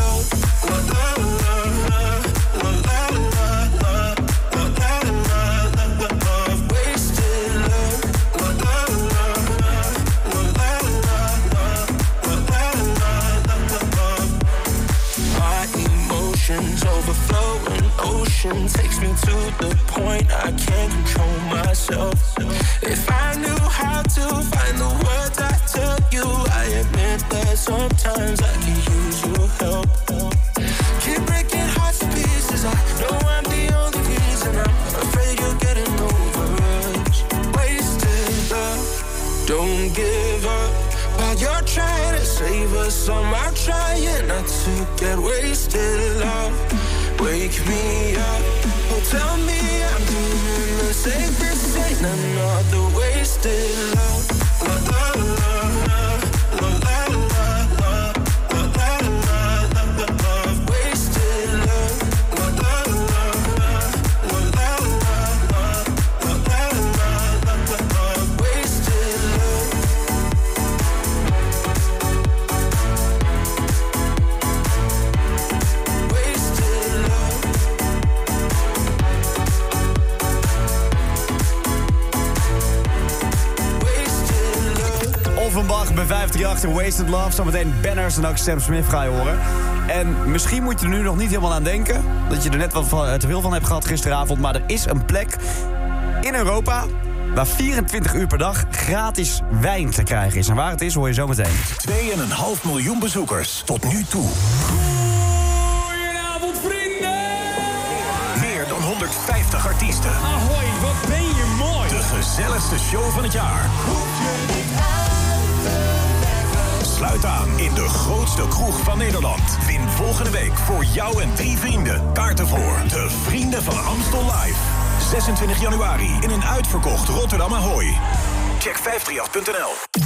[SPEAKER 13] 538 en Wasted Love. Zometeen banners en ook Sam Smith ga je horen. En misschien moet je er nu nog niet helemaal aan denken. Dat je er net wat van, eh, te veel van hebt gehad gisteravond. Maar er is een plek in Europa waar 24 uur per dag gratis wijn te krijgen is. En waar het is hoor je zometeen.
[SPEAKER 4] 2,5 miljoen bezoekers tot nu toe.
[SPEAKER 46] Goedenavond, vrienden!
[SPEAKER 4] Meer dan 150 artiesten.
[SPEAKER 46] Ahoy, wat ben je mooi!
[SPEAKER 4] De gezelligste show van het jaar. Sluit aan in de grootste kroeg van Nederland. Win volgende week voor jou en drie vrienden kaarten voor de Vrienden van Amstel Live. 26 januari in een uitverkocht Rotterdam Ahoy. Check 538.nl.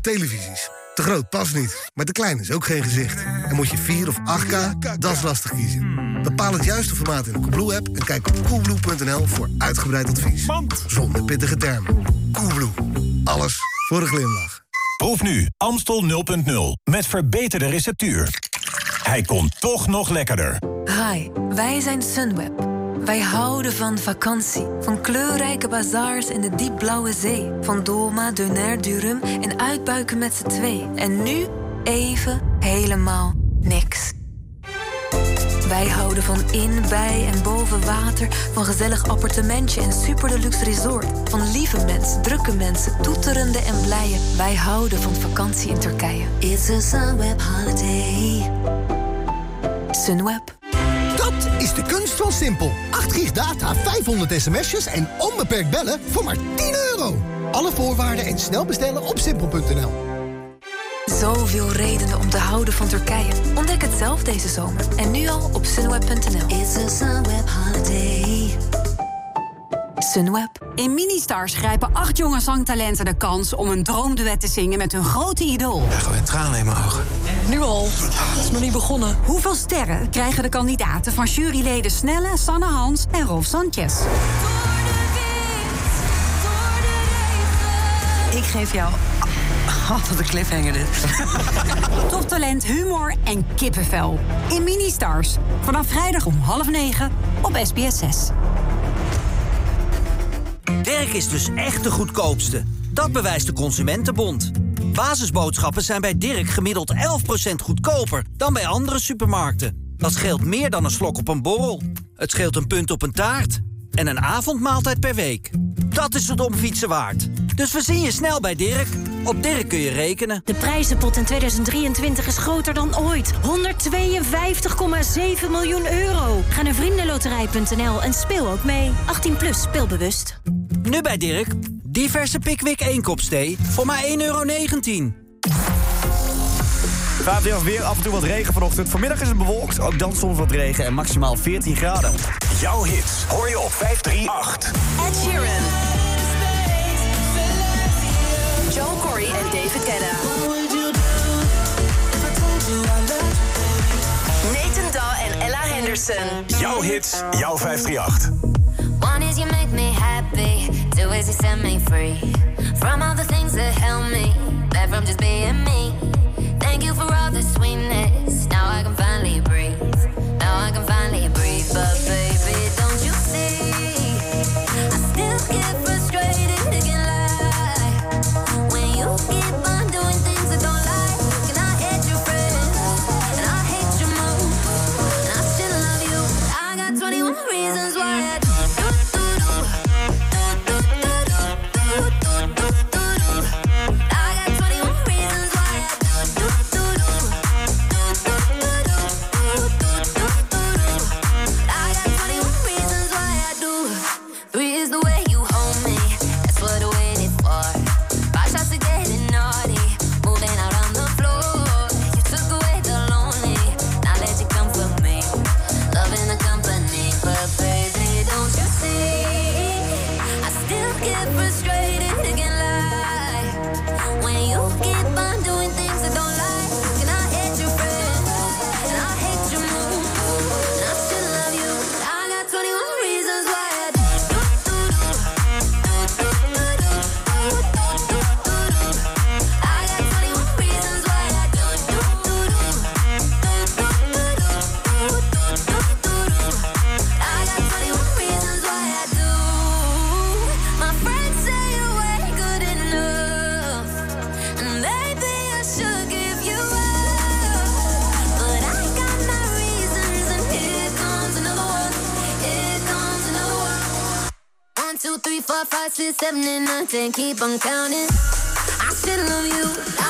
[SPEAKER 47] Televisies. Te groot past niet, maar te klein is ook geen gezicht. En moet je 4 of 8K, dat is lastig kiezen. Bepaal het juiste formaat in de Coolblue-app... en kijk op coolblue.nl voor uitgebreid advies. Zonder pittige termen. Coolblue. Alles voor een glimlach.
[SPEAKER 4] Proef nu Amstel 0.0 met verbeterde receptuur. Hij komt toch nog lekkerder.
[SPEAKER 48] Hi, wij zijn Sunweb. Wij houden van vakantie, van kleurrijke bazaars in de diepblauwe zee. Van Doma, Donair, Durum en uitbuiken met z'n twee. En nu even helemaal niks. Wij houden van in, bij en boven water, van gezellig appartementje en super deluxe resort. Van lieve mensen, drukke mensen, toeterende en blije. Wij houden van vakantie in Turkije. It's a Sunweb holiday. Sunweb.
[SPEAKER 11] Dat is de kunst van Simpel. 8 gig data, 500 sms'jes en onbeperkt bellen voor maar 10 euro. Alle voorwaarden en snel bestellen op simpel.nl.
[SPEAKER 48] Zoveel redenen om te houden van Turkije. Ontdek het zelf deze zomer. En nu al op sunweb.nl. It's a Sunweb holiday. Sunweb.
[SPEAKER 49] In Ministars grijpen acht jonge zangtalenten de kans om een droomduet te zingen met hun grote idool.
[SPEAKER 50] Ja, gewoon tranen in mijn ogen.
[SPEAKER 49] Nu al? Het is nog niet begonnen. Hoeveel sterren krijgen de kandidaten van juryleden Snelle, Sanne Hans en Rolf Sanchez?
[SPEAKER 51] Ik geef jou... Oh, wat een cliffhanger dit.
[SPEAKER 49] Toptalent, humor en kippenvel. In Ministars. Vanaf vrijdag om half negen op SBS 6.
[SPEAKER 52] Werk is dus echt de goedkoopste. Dat bewijst de Consumentenbond. Basisboodschappen zijn bij Dirk gemiddeld 11% goedkoper dan bij andere supermarkten. Dat scheelt meer dan een slok op een borrel. Het scheelt een punt op een taart. En een avondmaaltijd per week. Dat is het om fietsen waard. Dus verzin je snel bij Dirk. Op Dirk kun je rekenen.
[SPEAKER 53] De prijzenpot in 2023 is groter dan ooit. 152,7 miljoen euro. Ga naar vriendenloterij.nl en speel ook mee. 18 plus speelbewust.
[SPEAKER 52] Nu bij Dirk. Diverse Pickwick 1 kop thee voor maar 1,19 euro.
[SPEAKER 13] 5 weer af en toe wat regen vanochtend. Vanmiddag is het bewolkt, ook dan soms wat regen en maximaal 14 graden.
[SPEAKER 4] Jouw hits hoor je op 538.
[SPEAKER 18] Ed Sheeran. And en David Guetta. Nathan Dahl en Ella
[SPEAKER 54] Henderson.
[SPEAKER 4] Jouw hits, jouw 538.
[SPEAKER 44] One is you make me happy, two is you set me free. From all the things that help me, that from just being me. Thank you for all the sweetness, now I can finally breathe. Now I can finally breathe, but baby. seven and nine, ten, keep on counting. I still love you.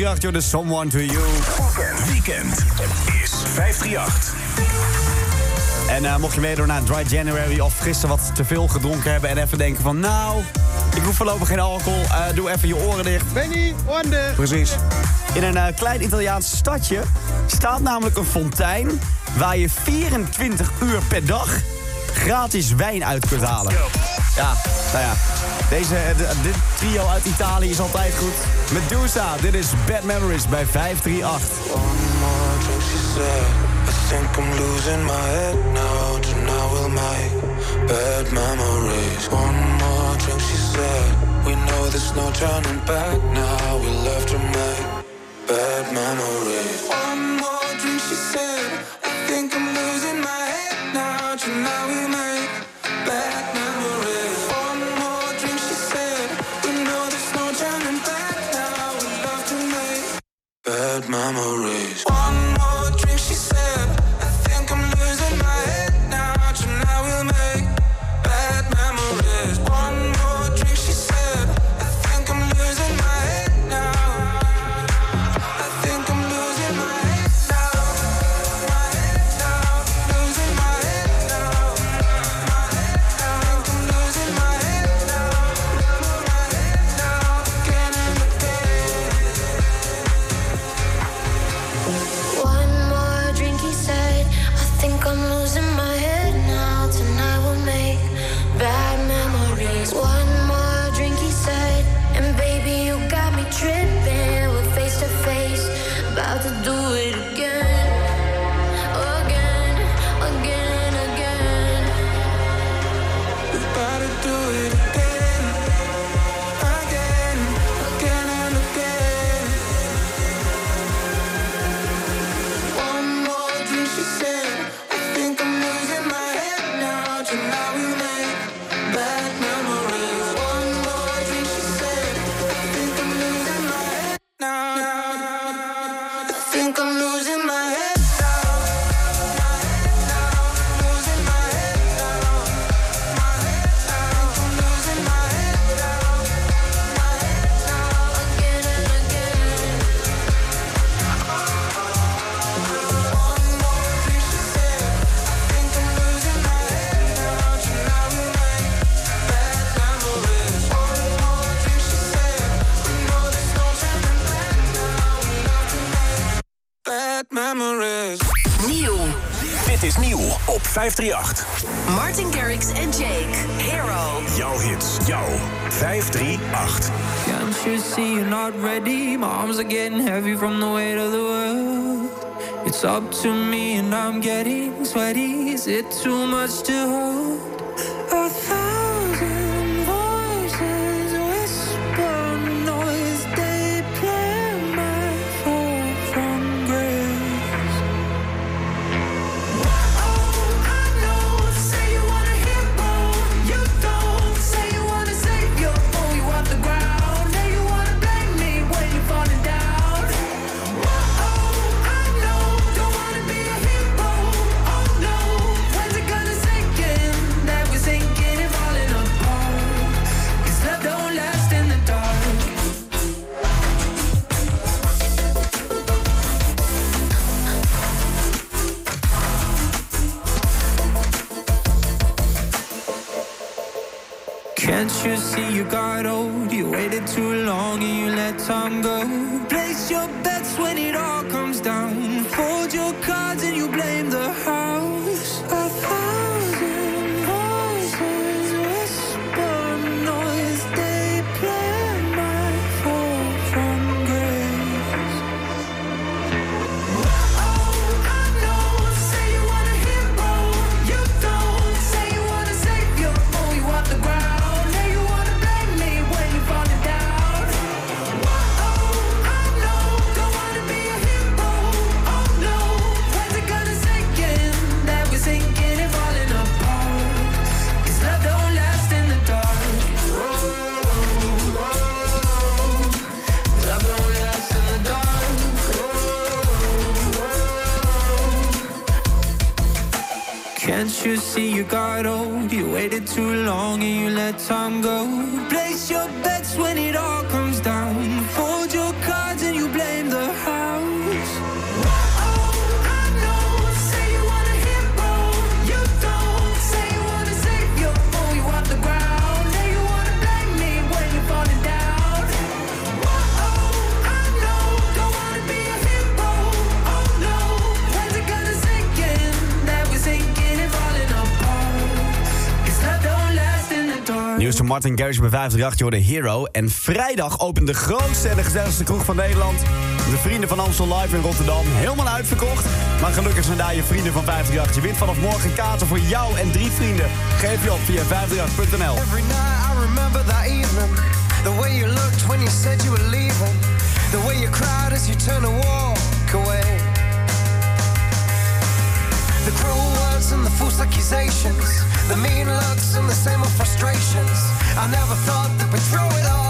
[SPEAKER 4] 538,
[SPEAKER 13] de Someone to You.
[SPEAKER 4] Weekend, Weekend is 538.
[SPEAKER 13] En eh, mocht je meedoen naar Dry January of gisteren wat te veel gedronken hebben... en even denken van, nou, ik hoef voorlopig geen alcohol. Eh, doe even je oren dicht.
[SPEAKER 55] Benny, wonder
[SPEAKER 13] Precies. In een eh, klein Italiaans stadje staat namelijk een fontein... waar je 24 uur per dag gratis wijn uit kunt halen. Ja, nou ja, Deze, eh, dit trio uit Italië is altijd goed. Medusa, dit is Bad Memories bij 538.
[SPEAKER 56] One more. I think I'm losing my head now. Will bad memories. One more she said. We know there's no turning back now. We to make bad memories.
[SPEAKER 57] 538.
[SPEAKER 58] en
[SPEAKER 13] Garage bij 538, je hoorde Hero. En vrijdag opent de grootste en de gezelligste kroeg van Nederland. De Vrienden van Amstel Live in Rotterdam. Helemaal uitverkocht. Maar gelukkig zijn daar je vrienden van 538. Je wint vanaf morgen kaarten voor jou en drie vrienden. Geef je op via 538.nl.
[SPEAKER 59] Every. The way you looked when you said. The walk away. The cruel words and the false accusations. The mean looks and the same old frustrations. I never thought that we'd throw it all.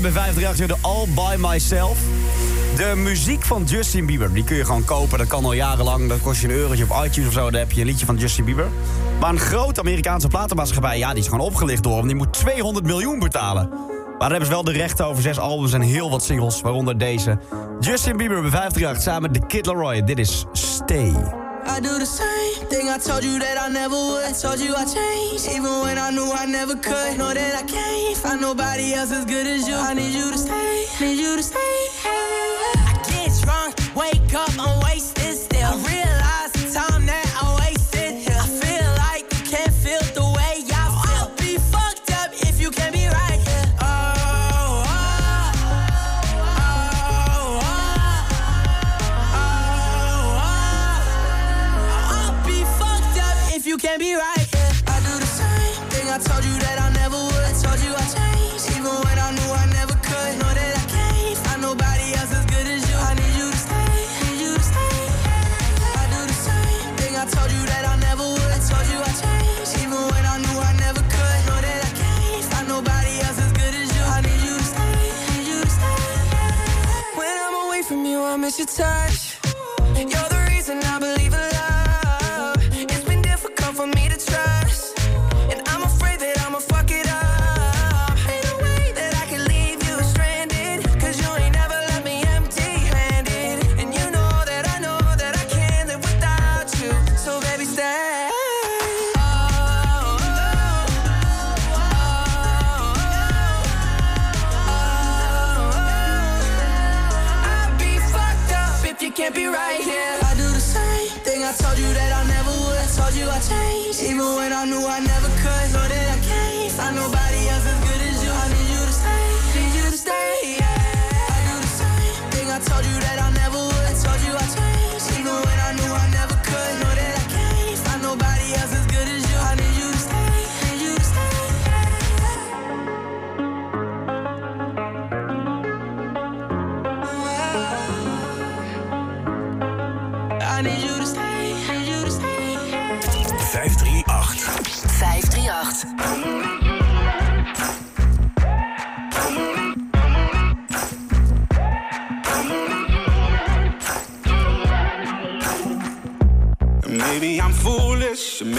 [SPEAKER 13] plaat bij 538 de All By Myself. De muziek van Justin Bieber, die kun je gewoon kopen. Dat kan al jarenlang, dat kost je een eurotje op iTunes of zo. Dan heb je een liedje van Justin Bieber. Maar een grote Amerikaanse platenmaatschappij, ja, die is gewoon opgelicht door hem. Die moet 200 miljoen betalen. Maar daar hebben ze wel de rechten over zes albums en heel wat singles, waaronder deze. Justin Bieber bij 538 samen met The Kid Laroi. Dit is Stay.
[SPEAKER 60] I do the same thing I told you that I never would. I told you I changed, even when I knew I never could. Know that I can't. I Find nobody else as good as you. I need you to stay, need you to stay.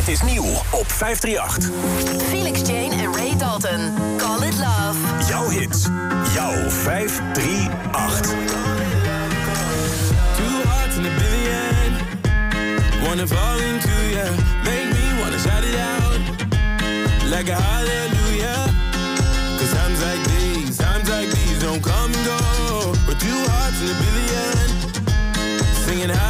[SPEAKER 4] Dit is nieuw op 538.
[SPEAKER 54] Felix Jane en Ray Dalton. Call it love.
[SPEAKER 4] Jouw hits. Jouw 538.
[SPEAKER 61] Two hearts in a billion. Wanna fall into ya. Make me wanna shout it out. Like a hallelujah. Cause times like these, times like these don't come and go. But two hearts in a billion. Singing hallelujah.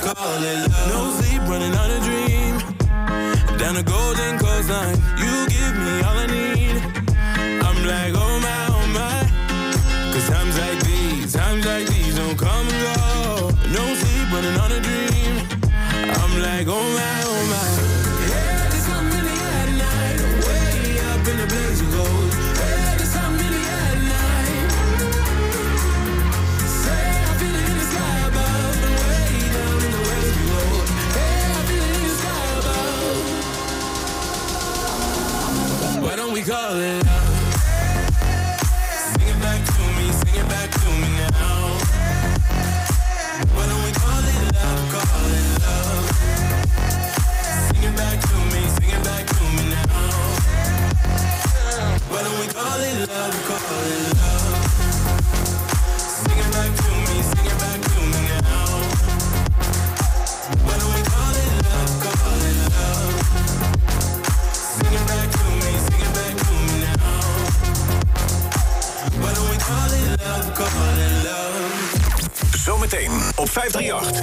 [SPEAKER 61] Call it love? No sleep, running on a dream. Down a golden coastline, don't
[SPEAKER 4] top 538.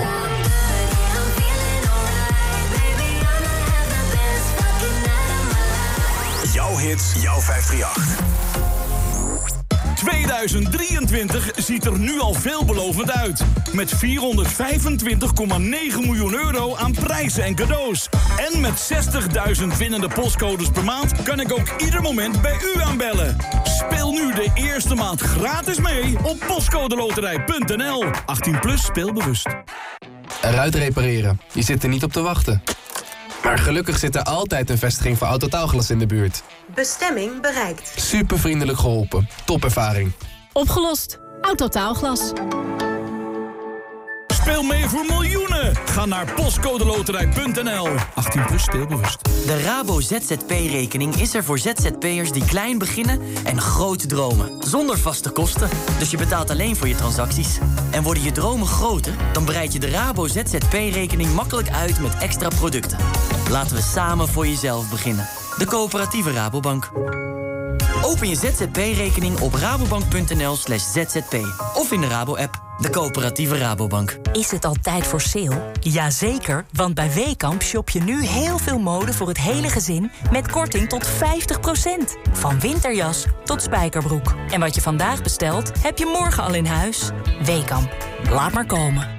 [SPEAKER 4] Jouw hits, jouw 538.
[SPEAKER 62] 2023 ziet er nu al veelbelovend uit. Met 425,9 miljoen euro aan prijzen en cadeaus. En met 60.000 winnende postcodes per maand kan ik ook ieder moment bij u aanbellen. Speel nu de eerste maand gratis mee op postcodeloterij.nl. 18 plus speelbewust.
[SPEAKER 57] Eruit repareren. Je zit er niet op te wachten. Maar gelukkig zit er altijd een vestiging voor Autotaalglas in de buurt.
[SPEAKER 63] Bestemming bereikt.
[SPEAKER 57] Super vriendelijk geholpen. Topervaring.
[SPEAKER 49] Opgelost. Autotaalglas.
[SPEAKER 62] Speel mee voor miljoenen. Ga naar postcodeloterij.nl. 18 plus speelbewust.
[SPEAKER 64] De Rabo ZZP-rekening is er voor ZZP'ers die klein beginnen en groot dromen. Zonder vaste kosten. Dus je betaalt alleen voor je transacties. En worden je dromen groter, dan breid je de Rabo ZZP-rekening makkelijk uit met extra producten. Laten we samen voor jezelf beginnen. De coöperatieve Rabobank. Open je ZZP-rekening op rabobank.nl slash zzp. Of in de Rabo-app. De coöperatieve Rabobank.
[SPEAKER 38] Is het al tijd voor sale? Jazeker, want bij Weekamp shop je nu heel veel mode voor het hele gezin... met korting tot 50%. Van winterjas tot spijkerbroek. En wat je vandaag bestelt, heb je morgen al in huis. Weekamp, laat maar komen.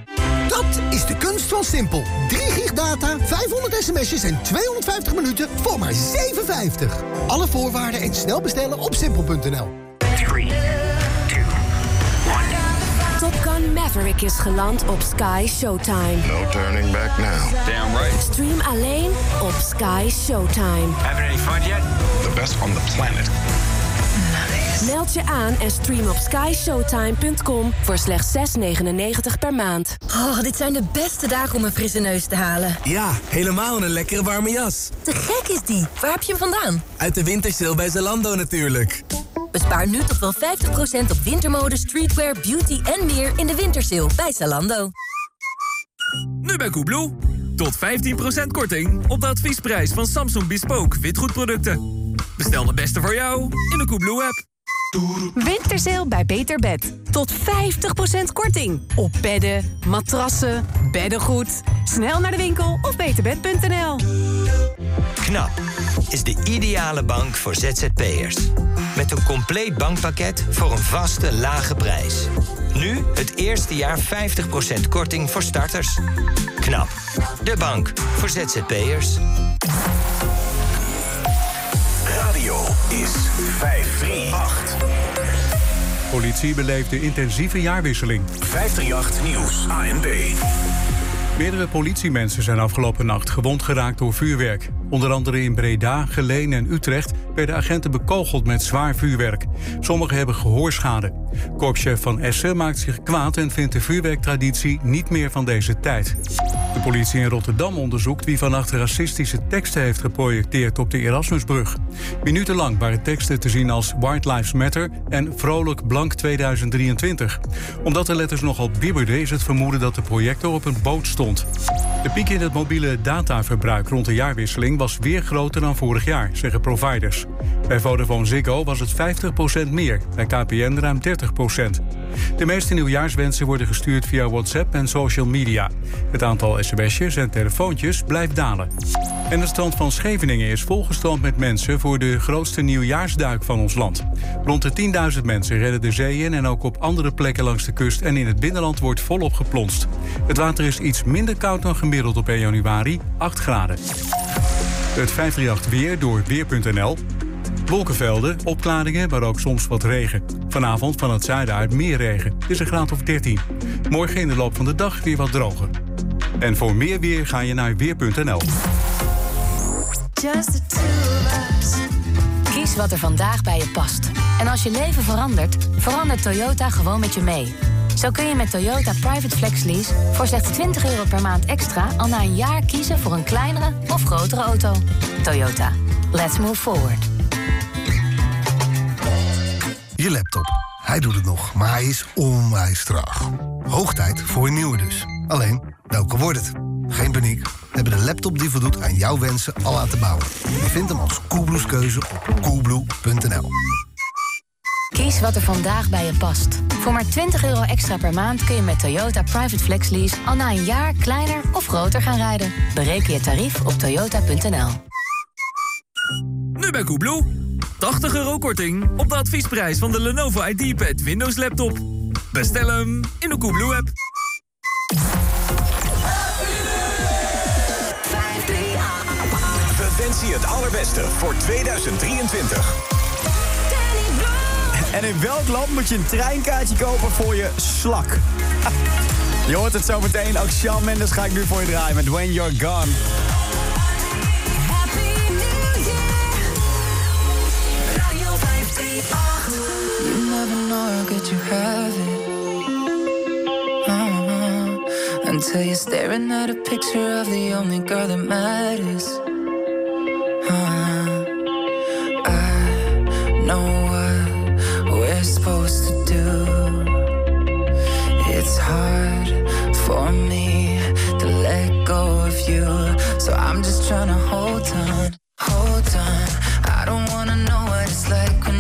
[SPEAKER 65] Dat is de kunst van Simpel. 3 gig data, 500 sms'jes en 250 minuten voor maar 7,50. Alle voorwaarden en snel bestellen op simpel.nl.
[SPEAKER 27] Top Gun Maverick is geland op Sky Showtime.
[SPEAKER 66] No turning back now. Damn right.
[SPEAKER 27] Stream alleen op Sky Showtime.
[SPEAKER 66] Having any fun yet? The best on the planet.
[SPEAKER 27] Meld je aan en stream op skyshowtime.com voor slechts 6,99 per maand.
[SPEAKER 67] Oh, dit zijn de beste dagen om een frisse neus te halen.
[SPEAKER 68] Ja, helemaal in een lekkere warme jas.
[SPEAKER 67] Te gek is die. Waar heb je hem vandaan?
[SPEAKER 68] Uit de wintersale bij Zalando natuurlijk.
[SPEAKER 67] Bespaar nu tot wel 50% op wintermode, streetwear, beauty en meer in de wintersale bij Zalando.
[SPEAKER 69] Nu bij Koebloe. Tot 15% korting op de adviesprijs van Samsung Bespoke witgoedproducten. Bestel de beste voor jou in de Koebloe-app.
[SPEAKER 49] Wintersale bij Beter Bed. Tot 50% korting. Op bedden, matrassen, beddengoed. Snel naar de winkel of beterbed.nl.
[SPEAKER 10] KNAP is de ideale bank voor ZZP'ers. Met een compleet bankpakket voor een vaste, lage prijs. Nu het eerste jaar 50% korting voor starters. KNAP, de bank voor ZZP'ers.
[SPEAKER 4] Radio is 538.
[SPEAKER 12] Politie beleefde intensieve jaarwisseling.
[SPEAKER 4] 538 Nieuws, ANB.
[SPEAKER 12] Meerdere politiemensen zijn afgelopen nacht gewond geraakt door vuurwerk. Onder andere in Breda, Geleen en Utrecht werden agenten bekogeld met zwaar vuurwerk. Sommigen hebben gehoorschade. Korpschef van Essen maakt zich kwaad en vindt de vuurwerktraditie niet meer van deze tijd. De politie in Rotterdam onderzoekt wie vannacht racistische teksten heeft geprojecteerd op de Erasmusbrug. Minutenlang waren teksten te zien als White Lives Matter en Vrolijk Blank 2023. Omdat de letters nogal bibberden is het vermoeden dat de projector op een boot stond. De piek in het mobiele dataverbruik rond de jaarwisseling was weer groter dan vorig jaar, zeggen providers. Bij Vodafone Ziggo was het 50% meer, bij KPN ruim 30%. De meeste nieuwjaarswensen worden gestuurd via WhatsApp en social media. Het aantal sms'jes en telefoontjes blijft dalen. En het strand van Scheveningen is volgestroomd met mensen voor de grootste nieuwjaarsduik van ons land. Rond de 10.000 mensen redden de zee in en ook op andere plekken langs de kust en in het binnenland wordt volop geplonst. Het water is iets minder koud dan gemiddeld op 1 januari, 8 graden. Het 538 weer door Weer.nl. Wolkenvelden, opklaringen, maar ook soms wat regen. Vanavond van het zuiden uit meer regen. Het is een graad of 13. Morgen in de loop van de dag weer wat droger. En voor meer weer ga je naar Weer.nl.
[SPEAKER 38] Kies wat er vandaag bij je past. En als je leven verandert, verandert Toyota gewoon met je mee. Zo kun je met Toyota Private Flex Lease voor slechts 20 euro per maand extra al na een jaar kiezen voor een kleinere of grotere auto. Toyota, let's move forward.
[SPEAKER 11] Je laptop. Hij doet het nog, maar hij is onwijs traag. Hoog tijd voor een nieuwe dus. Alleen, welke wordt het? Geen paniek. We hebben de laptop die voldoet aan jouw wensen al laten bouwen. Je vindt hem als Coolblues keuze op coolblue.nl.
[SPEAKER 38] Kies wat er vandaag bij je past. Voor maar 20 euro extra per maand kun je met Toyota Private Flex Lease al na een jaar kleiner of groter gaan rijden. Bereken je tarief op toyota.nl.
[SPEAKER 70] Nu bij Koebloe. 80 euro korting op de adviesprijs van de Lenovo IdeaPad Windows laptop. Bestel hem in de Koebloe app.
[SPEAKER 4] We wensen je het allerbeste voor 2023.
[SPEAKER 13] En in welk land moet je een treinkaartje kopen voor je slak? Je hoort het zo meteen. Ook Shawn Mendes ga ik nu voor je draaien met When You're Gone.
[SPEAKER 43] Radio 538. You never know how good you have it. Uh-huh. Until you're staring at a picture of the only girl that matters. Uh-huh. I know supposed to do. It's hard for me to let go of you. So I'm just trying to hold on, hold on. I don't wanna know what it's like when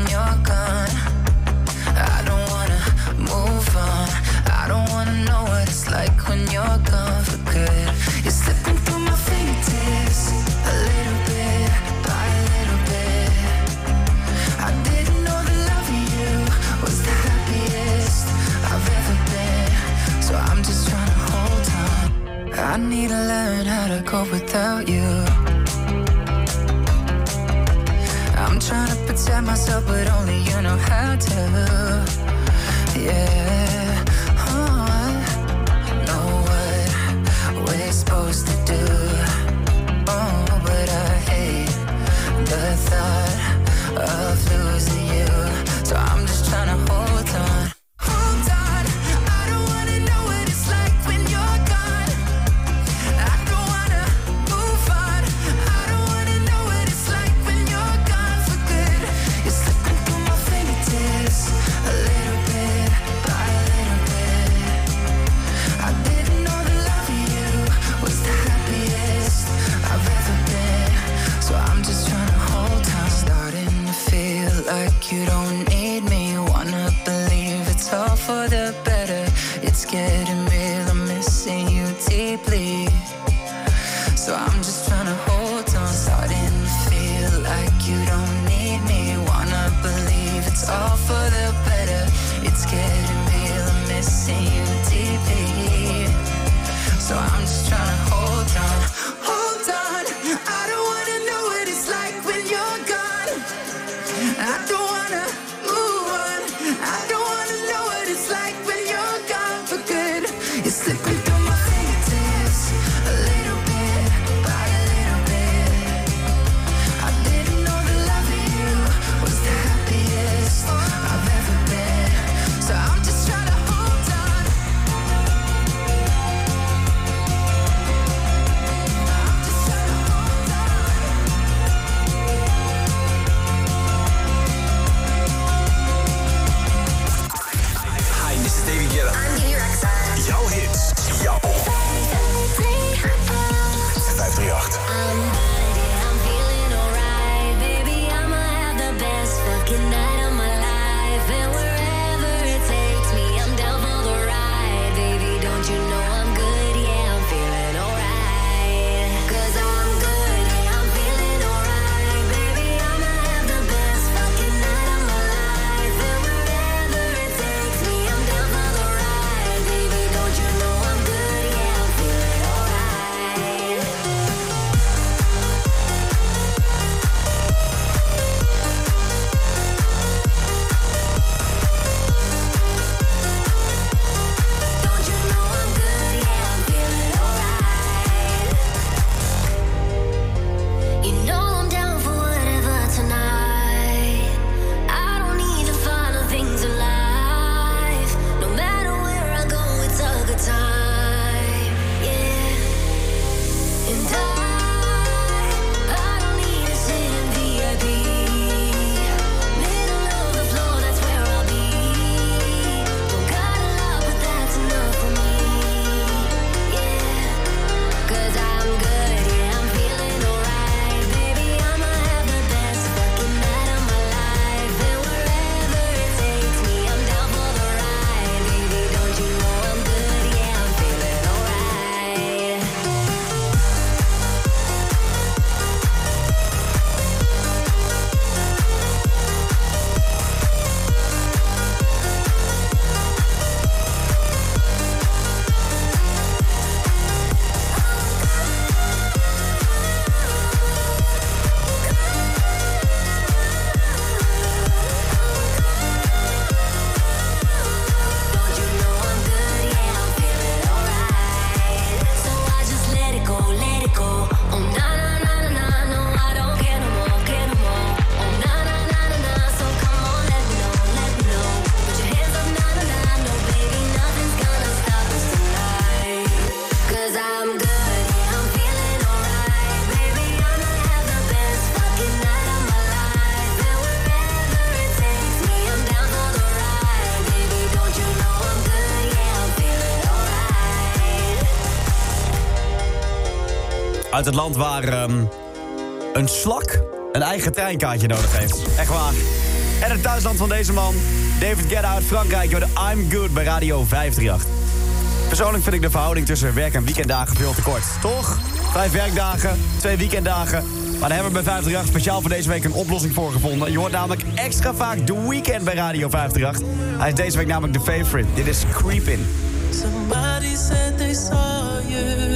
[SPEAKER 43] need to learn how to cope without you. I'm trying to protect myself, but only you know how to. Yeah. Oh, I know what we're supposed to do. Oh, but I hate the thought of losing you. So I'm just you don't need me. Wanna believe it's all for the better. It's getting real. I'm missing you deeply. So I'm just trying to hold on. Starting to feel like you don't need me. Wanna believe it's all for the better. It's getting real. I'm missing you deeply. So I'm
[SPEAKER 13] Uit het land waar ehm, een slak een eigen treinkaartje nodig heeft. Echt waar. En het thuisland van deze man, David Guetta uit Frankrijk... door de I'm Good bij Radio 538. Persoonlijk vind ik de verhouding tussen werk- en weekenddagen veel te kort. Toch? Vijf werkdagen, twee weekenddagen. Maar daar hebben we bij 538 speciaal voor deze week een oplossing voor gevonden. Je hoort namelijk extra vaak de Weekend bij Radio 538. Hij is deze week namelijk de favorite. Dit is Creepin'.
[SPEAKER 43] Somebody said they saw
[SPEAKER 71] you.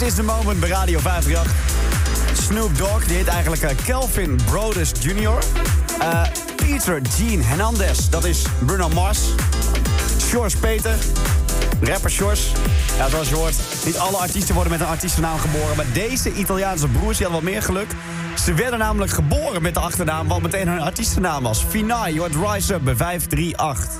[SPEAKER 43] This is the moment
[SPEAKER 13] bij Radio 538. Snoop Dogg, die heet eigenlijk eh, Kelvin Brodus Jr. Eh, Peter Jean Hernandez, dat is Bruno Mars. George Peter, rapper Shores. Ja, zoals je hoort, niet alle artiesten worden met een artiestennaam geboren. Maar deze Italiaanse broers die hadden wat meer geluk. Ze werden namelijk geboren met de achternaam, wat meteen hun artiestennaam was. Finai, je hoort Rise Up bij 538.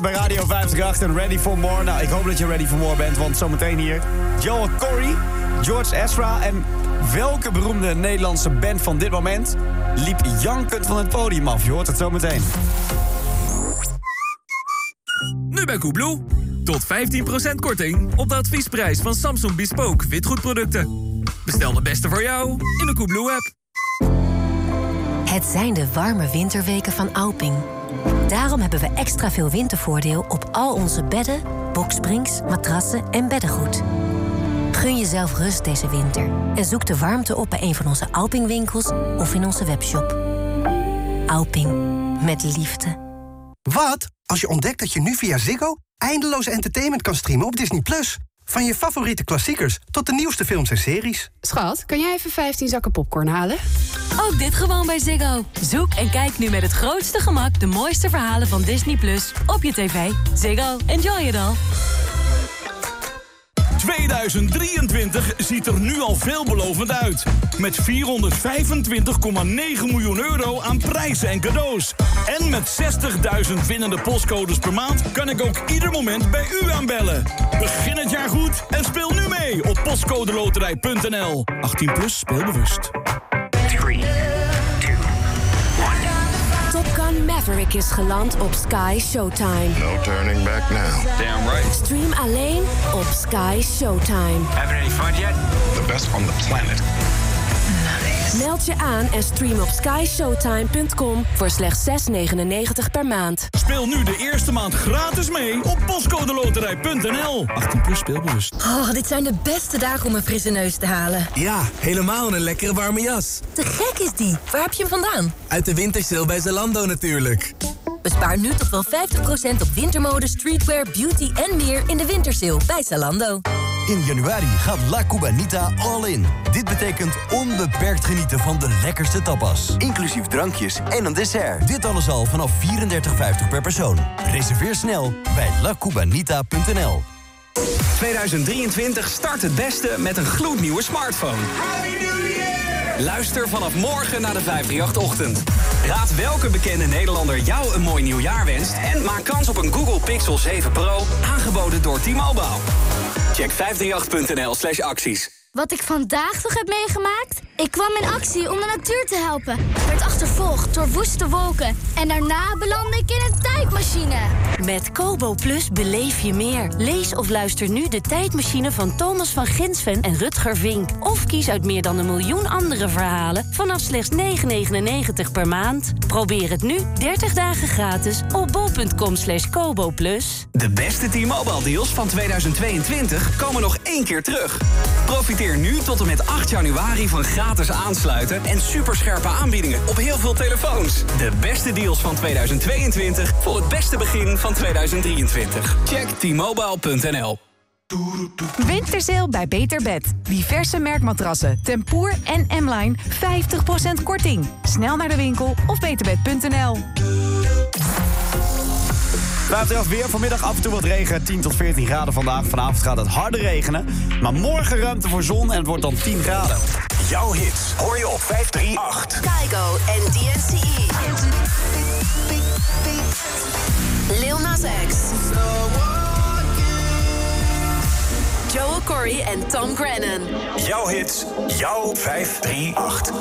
[SPEAKER 13] Bij Radio 58 en Ready for More. Nou, ik hoop dat je ready for more bent, want zometeen hier... Joel Corey, George Ezra en welke beroemde Nederlandse band van dit moment... liep jankend van het podium af? Je hoort het zometeen.
[SPEAKER 72] Nu bij Koebloe. Tot 15% korting op de adviesprijs van Samsung Bespoke witgoedproducten. Bestel de beste voor jou in de Koebloe-app.
[SPEAKER 2] Het zijn de warme winterweken van Alping. Daarom hebben we extra veel wintervoordeel op al onze bedden, boksprings, matrassen en beddengoed. Gun jezelf rust deze winter en zoek de warmte op bij een van onze Alping-winkels of in onze webshop. Alping, met liefde.
[SPEAKER 73] Wat als je ontdekt dat je nu via Ziggo eindeloos entertainment kan streamen op Disney Plus? Van je favoriete klassiekers tot de nieuwste films en series.
[SPEAKER 49] Schat, kan jij even 15 zakken popcorn halen?
[SPEAKER 2] Ook dit gewoon bij Ziggo. Zoek en kijk nu met het grootste gemak de mooiste verhalen van Disney Plus op je tv. Ziggo, enjoy it all.
[SPEAKER 74] 2023 ziet er nu al veelbelovend uit. Met 425,9 miljoen euro aan prijzen en cadeaus. En met 60.000 winnende postcodes per maand kan ik ook ieder moment bij u aanbellen. Begin het jaar goed en speel nu mee op postcodeloterij.nl. 18 plus speelbewust.
[SPEAKER 27] Top Gun Maverick is geland op Sky Showtime.
[SPEAKER 75] No turning back now. Damn right.
[SPEAKER 27] Stream alleen op Sky Showtime.
[SPEAKER 75] Having any fun yet? The best on the planet.
[SPEAKER 27] Meld je aan en stream op skyshowtime.com voor slechts 6,99 per maand.
[SPEAKER 74] Speel nu de eerste maand gratis mee op postcodeloterij.nl. 18 plus speelbewust.
[SPEAKER 2] Oh, dit zijn de beste dagen om een frisse neus te halen.
[SPEAKER 33] Ja, helemaal in een lekkere warme jas.
[SPEAKER 2] Te gek is die. Waar heb je hem vandaan?
[SPEAKER 33] Uit de wintersale bij Zalando natuurlijk.
[SPEAKER 2] Bespaar nu tot wel 50% op wintermode, streetwear, beauty en meer in de wintersale bij Zalando.
[SPEAKER 66] In januari gaat La Cubanita all in. Dit betekent onbeperkt genieten van de lekkerste tapas. Inclusief drankjes en een dessert. Dit alles al vanaf 34,50 per persoon. Reserveer snel bij lacubanita.nl
[SPEAKER 76] 2023 start het beste met een gloednieuwe smartphone. Luister vanaf morgen naar de 538-ochtend. Raad welke bekende Nederlander jou een mooi nieuwjaar wenst... en maak kans op een Google Pixel 7 Pro, aangeboden door T-Mobile. Check 538.nl slash acties.
[SPEAKER 44] Wat ik vandaag toch heb meegemaakt? Ik kwam in actie om de natuur te helpen. Werd achtervolgd door woeste wolken. En daarna belandde ik in een tijdmachine.
[SPEAKER 2] Met Kobo Plus beleef je meer. Lees of luister nu de tijdmachine van Thomas van Ginsven en Rutger Vink. Of kies uit meer dan een miljoen andere verhalen vanaf slechts 9,99 per maand. Probeer het nu 30 dagen gratis op bol.com slash kobo plus.
[SPEAKER 76] De beste T-Mobile deals van 2022 komen nog één keer terug. Profiteer nu tot en met 8 januari van gratis aansluiten en superscherpe aanbiedingen op heel veel telefoons. De beste deals van 2022 voor het beste begin van 2023. Check t-mobile.nl.
[SPEAKER 49] Wintersale bij Beter Bed. Diverse merkmatrassen, Tempoor en M-Line 50% korting. Snel naar de winkel of beterbed.nl.
[SPEAKER 13] Buitenaf weer vanmiddag af en toe wat regen. 10 tot 14 graden vandaag. Vanavond gaat het harder regenen. Maar morgen ruimte voor zon en het wordt dan 10 graden.
[SPEAKER 4] Jouw hits hoor je op 538.
[SPEAKER 2] Kaigo en DNCE. Lil Nas X. Joel Corey en Tom Grennan.
[SPEAKER 4] Jouw hits, jouw 538.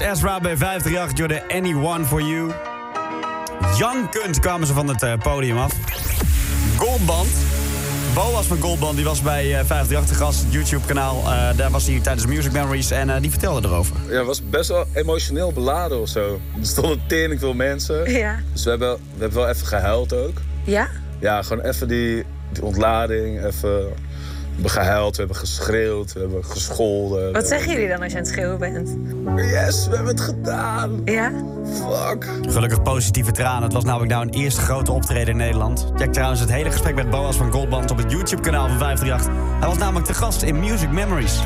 [SPEAKER 13] George Ezra bij 538, Jorde Anyone for You. Jankend kwamen ze van het eh, podium af. Goldband. Boas van Goldband, die was bij eh 538 te gast, het YouTube-kanaal. Eh, daar was hij tijdens Music Memories en eh, die vertelde erover.
[SPEAKER 73] Ja, het was best wel emotioneel beladen of zo. Er stonden tering veel mensen.
[SPEAKER 77] Ja.
[SPEAKER 73] Dus we hebben, we hebben wel even gehuild ook.
[SPEAKER 77] Ja?
[SPEAKER 73] Ja, gewoon even die, die ontlading. Even, hebben gehuild, we hebben geschreeuwd, we hebben gescholden.
[SPEAKER 77] Wat zeggen jullie dan als je aan het schreeuwen bent?
[SPEAKER 73] Yes, we hebben het gedaan.
[SPEAKER 77] Ja?
[SPEAKER 73] Fuck.
[SPEAKER 13] Gelukkig positieve tranen. Het was namelijk nou een eerste grote optreden in Nederland. Check trouwens het hele gesprek met Boas van Goldband op het YouTube-kanaal van 538. Hij was namelijk te gast in Music Memories.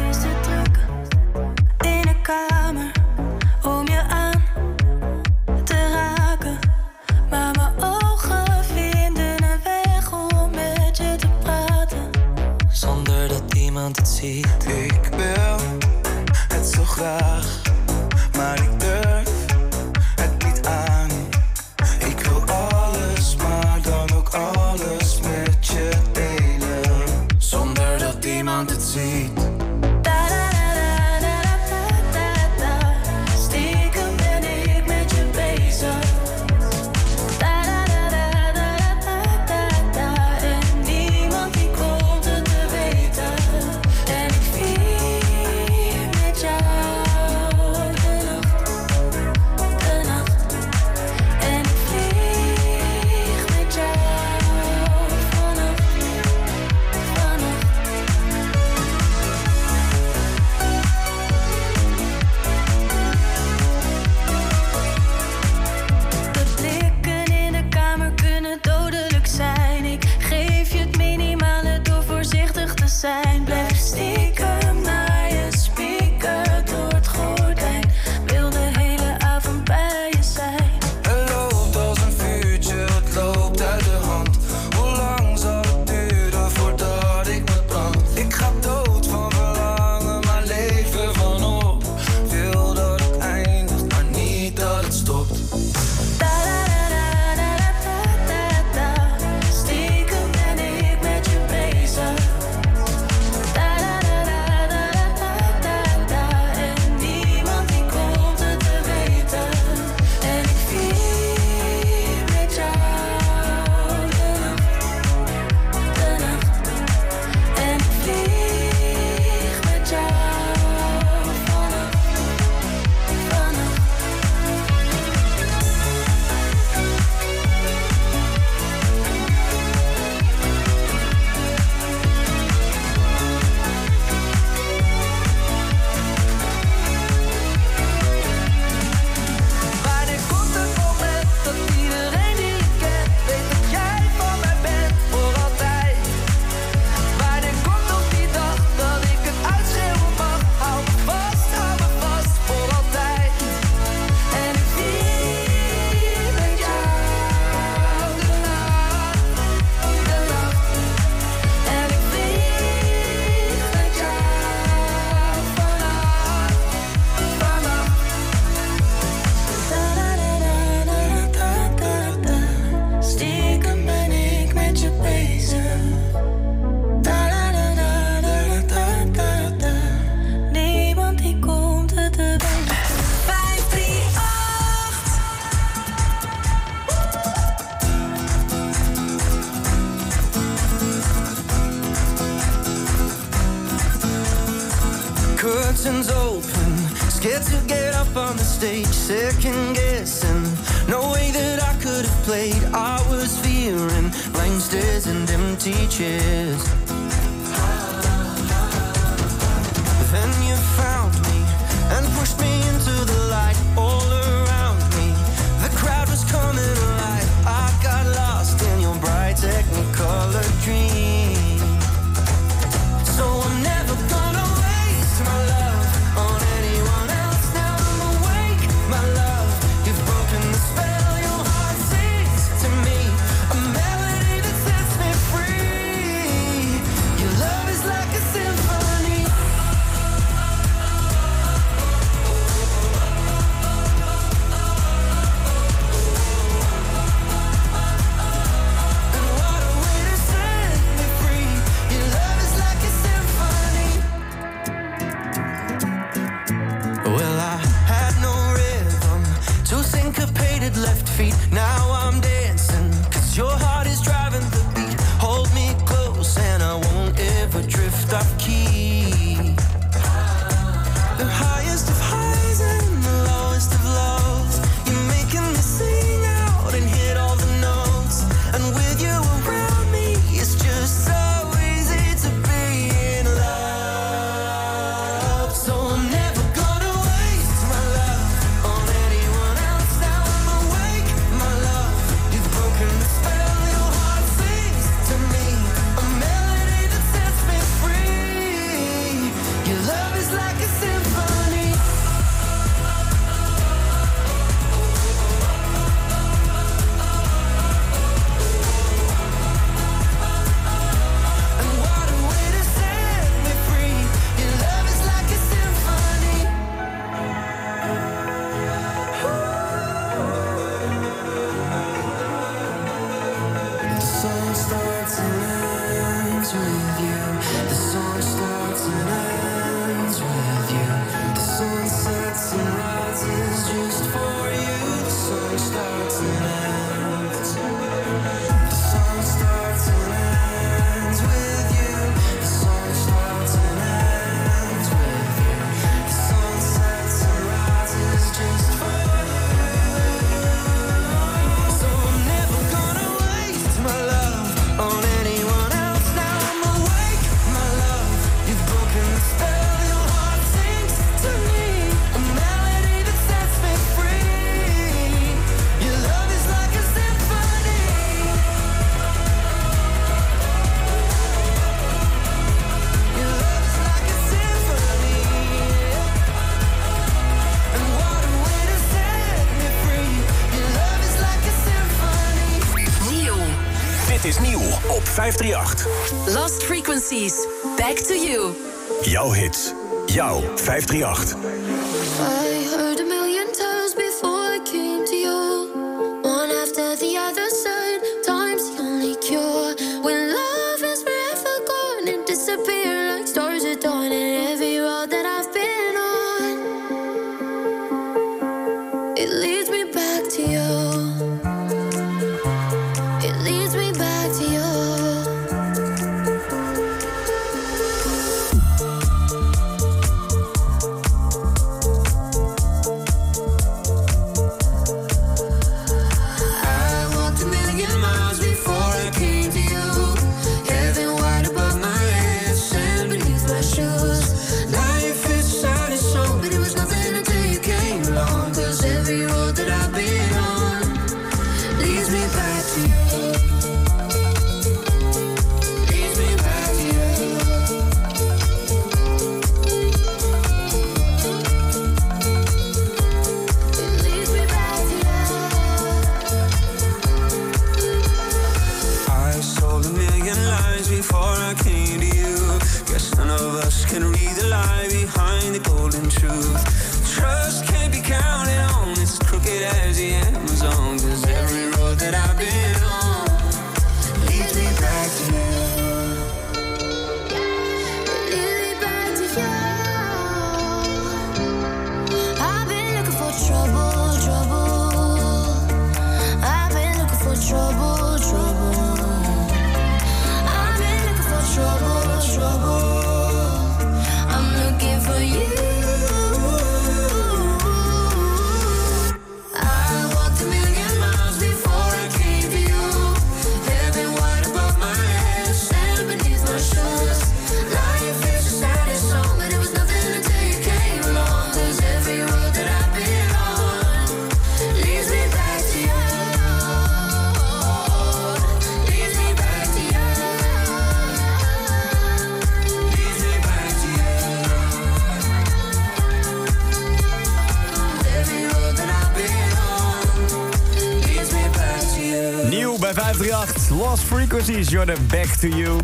[SPEAKER 78] Jordan, back to you.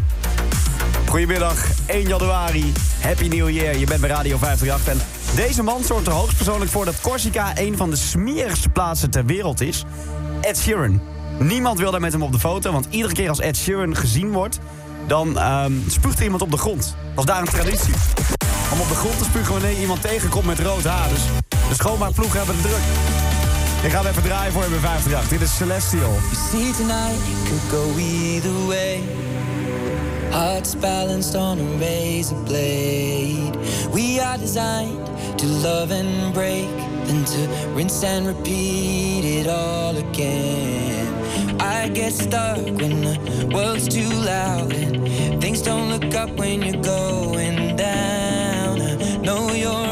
[SPEAKER 13] Goedemiddag, 1 januari. Happy New Year. Je bent bij Radio 538. En deze man zorgt er hoogstpersoonlijk voor dat Corsica een van de smerigste plaatsen ter wereld is. Ed Sheeran. Niemand wil daar met hem op de foto, want iedere keer als Ed Sheeran gezien wordt, dan ehm, spuugt er iemand op de grond. Dat is daar een traditie. Om op de grond te spugen wanneer iemand tegenkomt met rood haar. Dus de schoonmaakploegen hebben het druk. Ik ga even draaien voor je bij Dit is Celestial.
[SPEAKER 19] You see tonight, it could go either way. Hearts balanced on a razor blade. We are designed to love and break. And to rinse and repeat it all again. I get stuck when the world's too loud. And things don't look up when you're going down. I know you're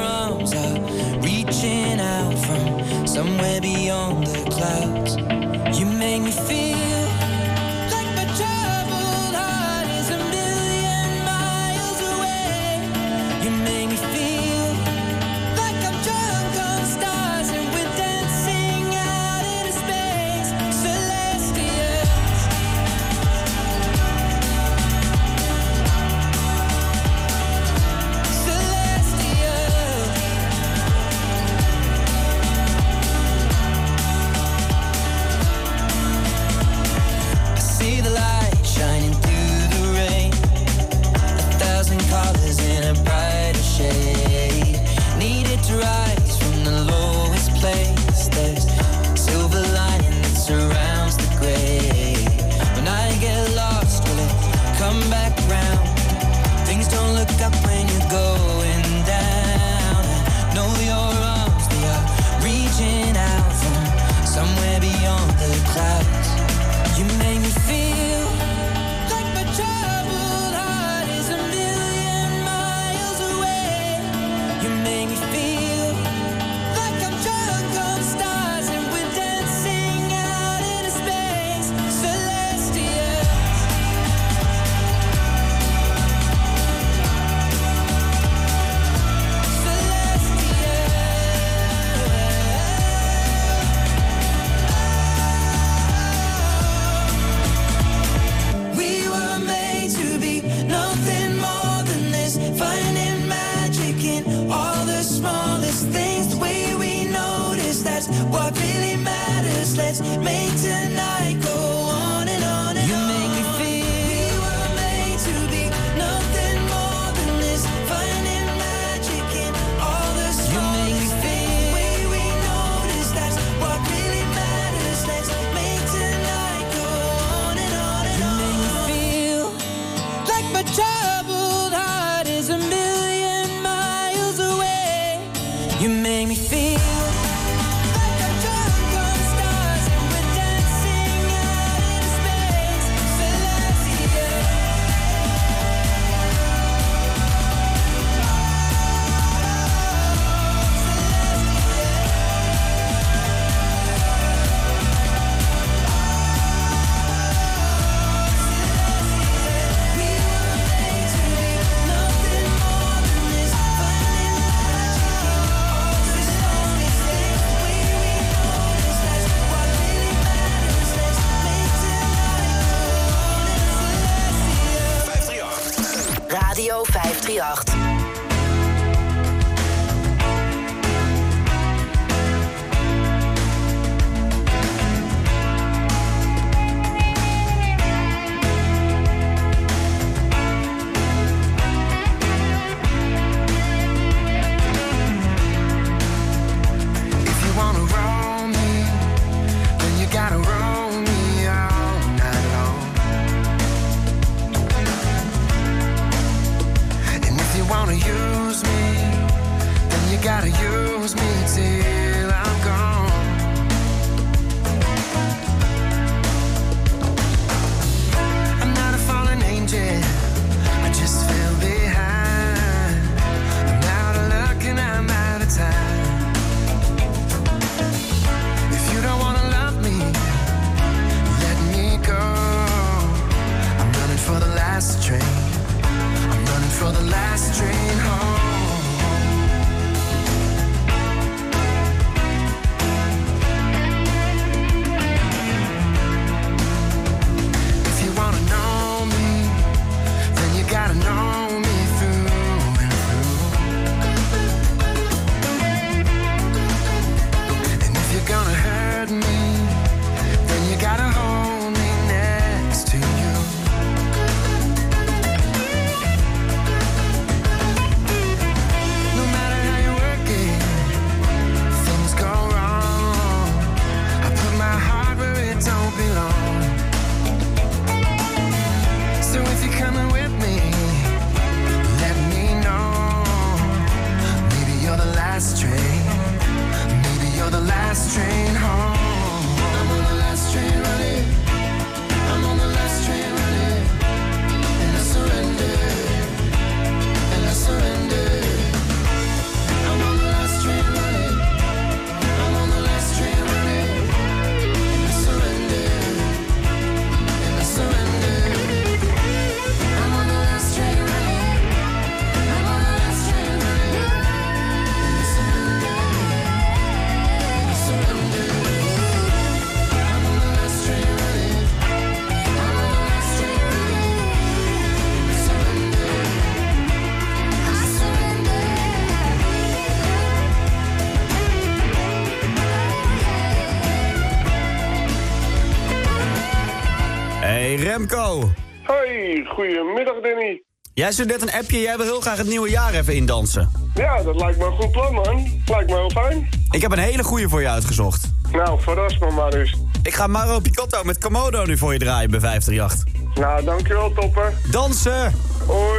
[SPEAKER 13] Remco.
[SPEAKER 79] Hoi, goedemiddag Danny.
[SPEAKER 13] Jij stuurt net een appje, jij wil heel graag het nieuwe jaar even indansen.
[SPEAKER 79] Ja, dat lijkt me een goed plan man. Lijkt me heel fijn.
[SPEAKER 13] Ik heb een hele goede voor je uitgezocht.
[SPEAKER 79] Nou, verras me maar eens.
[SPEAKER 13] Ik ga Maro Picotto met Komodo nu voor je draaien bij 538.
[SPEAKER 79] Nou, dankjewel topper.
[SPEAKER 13] Dansen!
[SPEAKER 79] Hoi.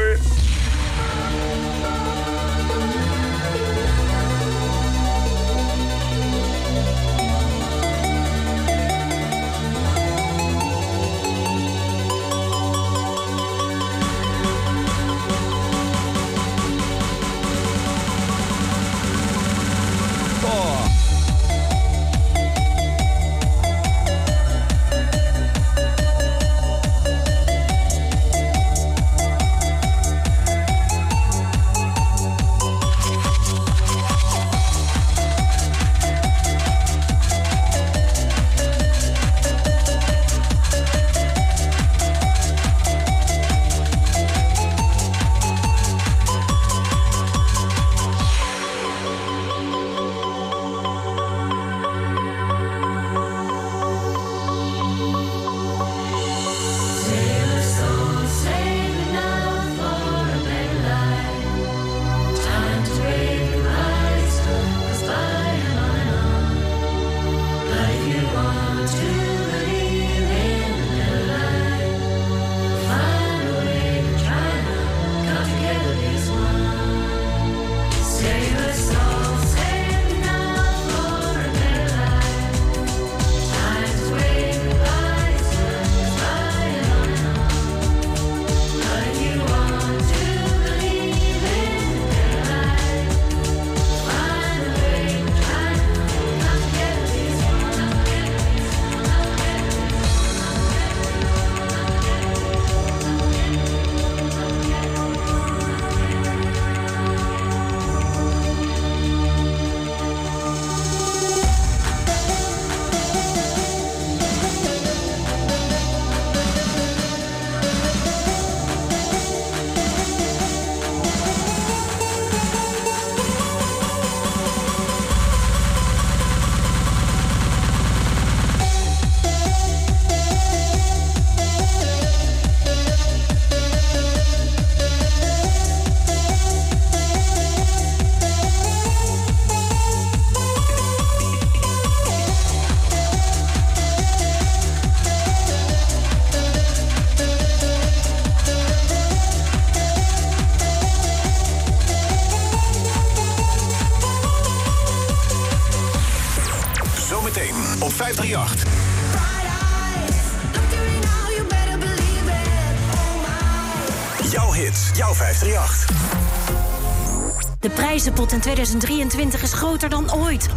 [SPEAKER 2] Prijzenpot in 2023 is groter dan ooit.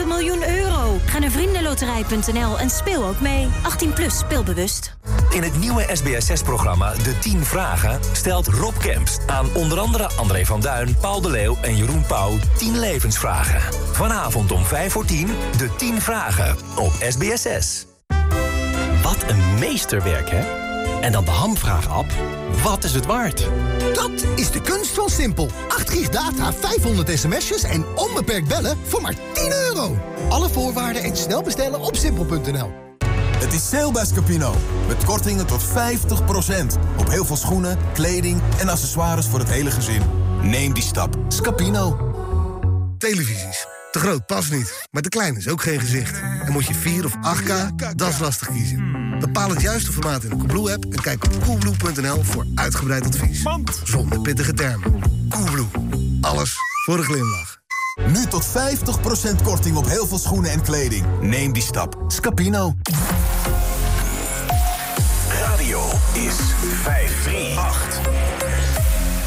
[SPEAKER 2] 152,7 miljoen euro. Ga naar vriendenloterij.nl en speel ook mee. 18 plus speelbewust.
[SPEAKER 7] In het nieuwe SBS6-programma De 10 Vragen stelt Rob Kemps aan onder andere André van Duin, Paul de Leeuw en Jeroen Pauw 10 levensvragen. Vanavond om 5 voor 10 De 10 Vragen op SBS6.
[SPEAKER 80] Wat een meesterwerk, hè? En dan de hamvraag-app. Wat is het waard?
[SPEAKER 11] Dat is de kunst van Simpel. 8 gig data, 500 sms'jes en onbeperkt bellen voor maar 10 euro. Alle voorwaarden en snel bestellen op simpel.nl.
[SPEAKER 6] Het is sale bij Scapino. Met kortingen tot 50%. Op heel veel schoenen, kleding en accessoires voor het hele gezin. Neem die stap. Scapino.
[SPEAKER 47] Televisies. Te groot past niet, maar te klein is ook geen gezicht. En moet je 4 of 8K, dat is lastig kiezen. Bepaal het juiste formaat in de Coolblue-app... en kijk op coolblue.nl voor uitgebreid advies. Zonder pittige termen. Coolblue. Alles voor een glimlach.
[SPEAKER 6] Nu tot 50% korting op heel veel schoenen en kleding. Neem die stap. Scapino.
[SPEAKER 4] Radio is 538.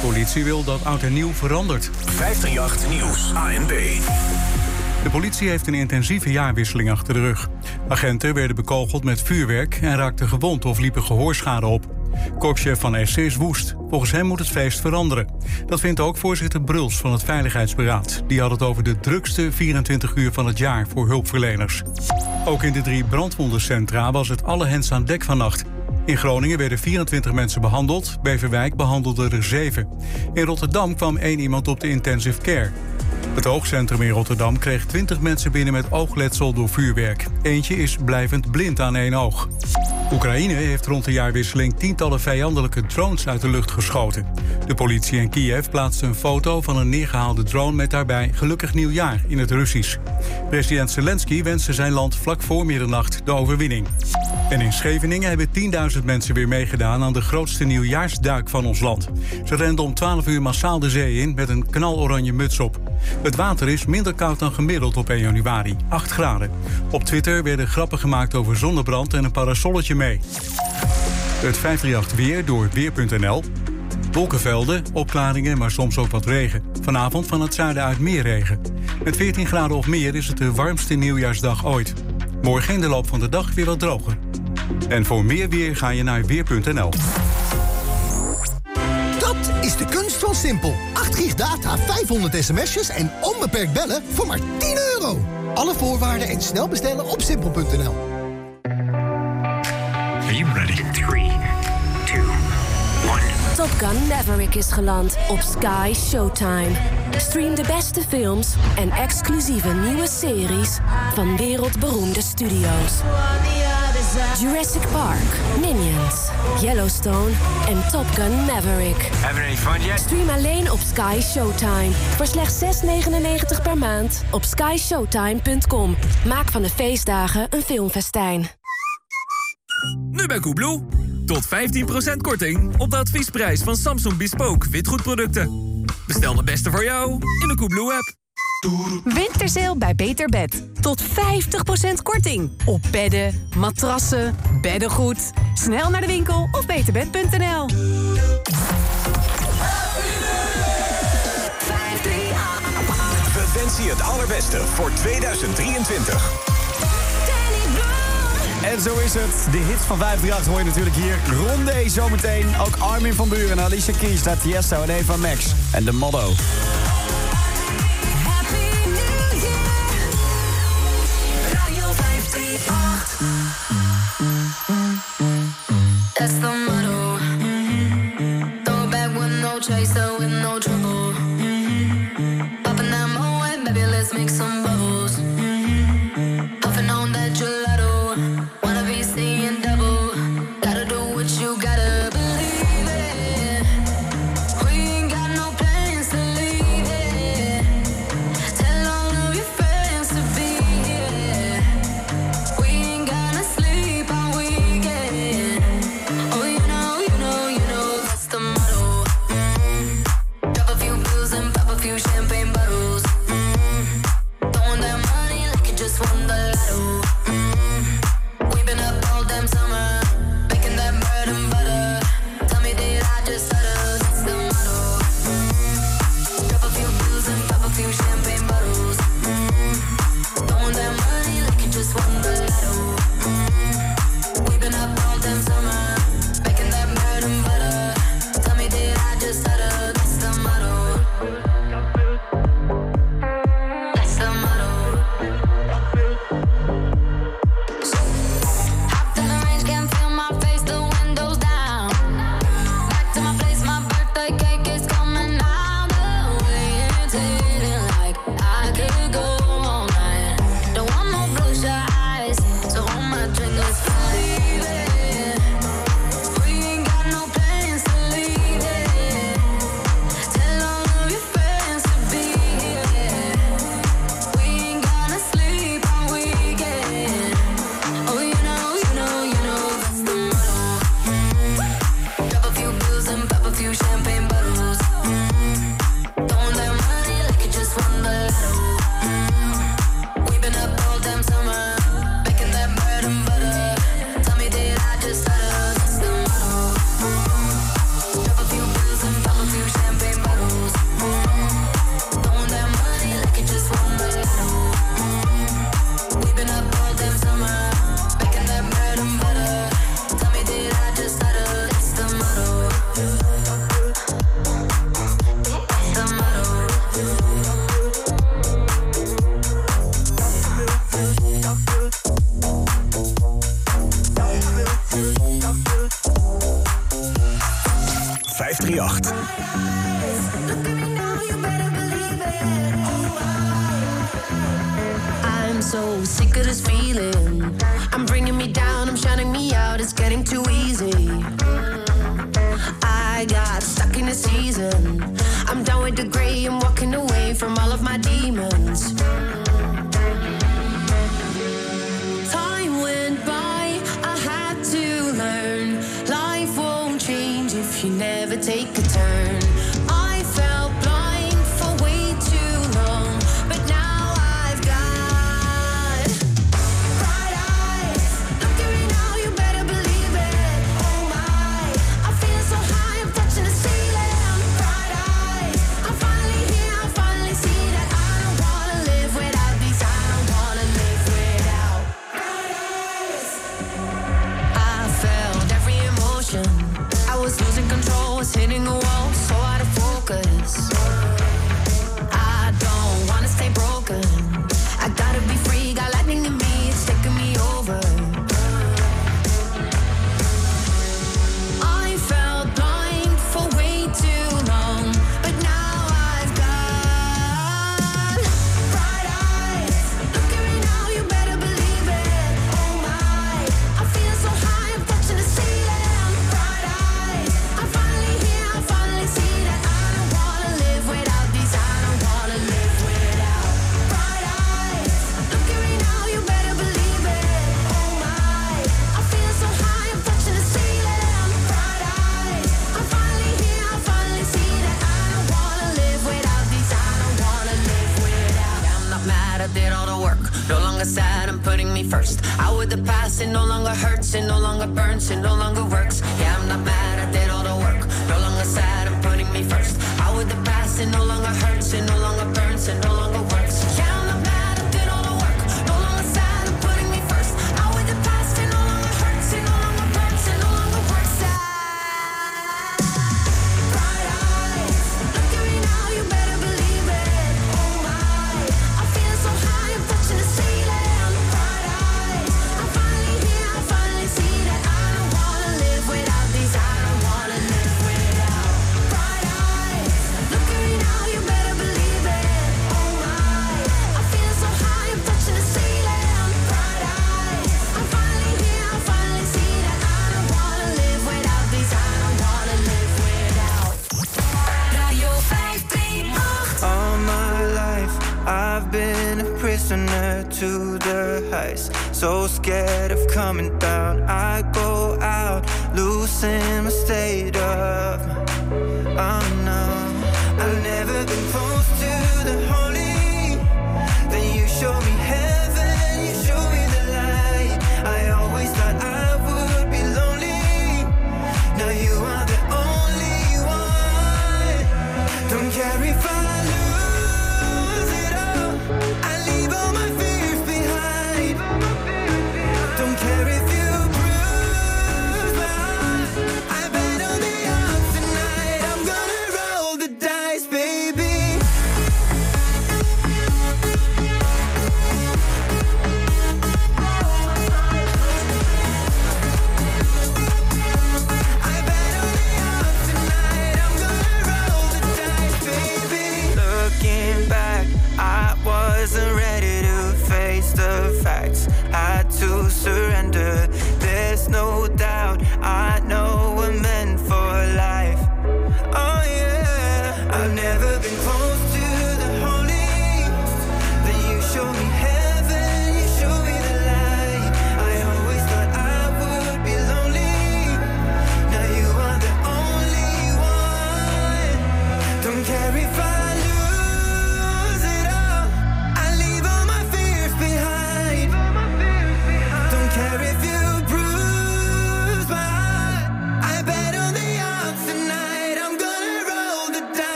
[SPEAKER 12] Politie wil dat oud en nieuw verandert.
[SPEAKER 4] 538 Nieuws, ANB.
[SPEAKER 12] De politie heeft een intensieve jaarwisseling achter de rug. Agenten werden bekogeld met vuurwerk en raakten gewond of liepen gehoorschade op. Korpschef van SC is woest. Volgens hem moet het feest veranderen. Dat vindt ook voorzitter Bruls van het Veiligheidsberaad. Die had het over de drukste 24 uur van het jaar voor hulpverleners. Ook in de drie brandwondencentra was het alle hens aan dek vannacht. In Groningen werden 24 mensen behandeld. Beverwijk behandelde er 7. In Rotterdam kwam één iemand op de intensive care. Het Hoogcentrum in Rotterdam kreeg 20 mensen binnen met oogletsel door vuurwerk. Eentje is blijvend blind aan één oog. Oekraïne heeft rond de jaarwisseling tientallen vijandelijke drones uit de lucht geschoten. De politie in Kiev plaatste een foto van een neergehaalde drone met daarbij gelukkig nieuwjaar in het Russisch. President Zelensky wenste zijn land vlak voor middernacht de overwinning. En in Scheveningen hebben 10.000 mensen weer meegedaan aan de grootste nieuwjaarsduik van ons land. Ze renden om 12 uur massaal de zee in met een knaloranje muts op. Het water is minder koud dan gemiddeld op 1 januari, 8 graden. Op Twitter werden grappen gemaakt over zonnebrand en een parasolletje mee. Het 538 weer door Weer.nl. Wolkenvelden, opklaringen, maar soms ook wat regen. Vanavond van het zuiden uit meer regen. Met 14 graden of meer is het de warmste nieuwjaarsdag ooit. Morgen in de loop van de dag weer wat droger. En voor meer weer ga je naar Weer.nl.
[SPEAKER 11] Simpel. 8 gig data, 500 sms'jes en onbeperkt bellen voor maar 10 euro. Alle voorwaarden en snel bestellen op simpel.nl.
[SPEAKER 66] Are you ready? 3, 2, 1.
[SPEAKER 27] Top Gun Maverick is geland op Sky Showtime. Stream de beste films en exclusieve nieuwe series van wereldberoemde studio's. Jurassic Park, Minions, Yellowstone en Top Gun Maverick.
[SPEAKER 66] Having any fun yet?
[SPEAKER 27] Stream alleen op Sky Showtime. Voor slechts 6,99 per maand op skyshowtime.com. Maak van de feestdagen een filmfestijn.
[SPEAKER 81] Nu bij Koebloe. Tot 15% korting op de adviesprijs van Samsung Bespoke witgoedproducten. Bestel de beste voor jou in de Koebloe-app.
[SPEAKER 49] Wintersale bij Beter Bed. Tot 50% korting. Op bedden, matrassen, beddengoed. Snel naar de winkel of beterbed.nl.
[SPEAKER 4] We wensen je het allerbeste voor 2023.
[SPEAKER 13] En zo is het. De hits van 538 hoor je natuurlijk hier. Rondé zometeen. Ook Armin van Buren, Alicia Keys, naar Tiesto en Eva Max. En de motto.
[SPEAKER 54] That's the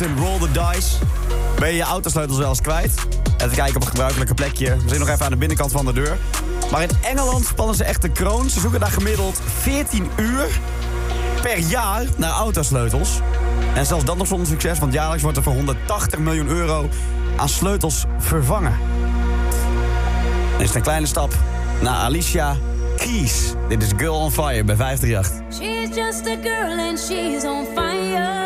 [SPEAKER 43] In
[SPEAKER 82] roll the dice.
[SPEAKER 13] Ben je je autosleutels wel eens kwijt? Even kijken op een gebruikelijke plekje. We zijn nog even aan de binnenkant van de deur. Maar in Engeland spannen ze echt de kroon. Ze zoeken daar gemiddeld 14 uur per jaar naar autosleutels. En zelfs dat nog zonder succes, want jaarlijks wordt er voor 180 miljoen euro aan sleutels vervangen. Dan is het een kleine stap naar Alicia Keys. Dit is Girl on Fire bij 538.
[SPEAKER 44] She's just a girl and she's on fire.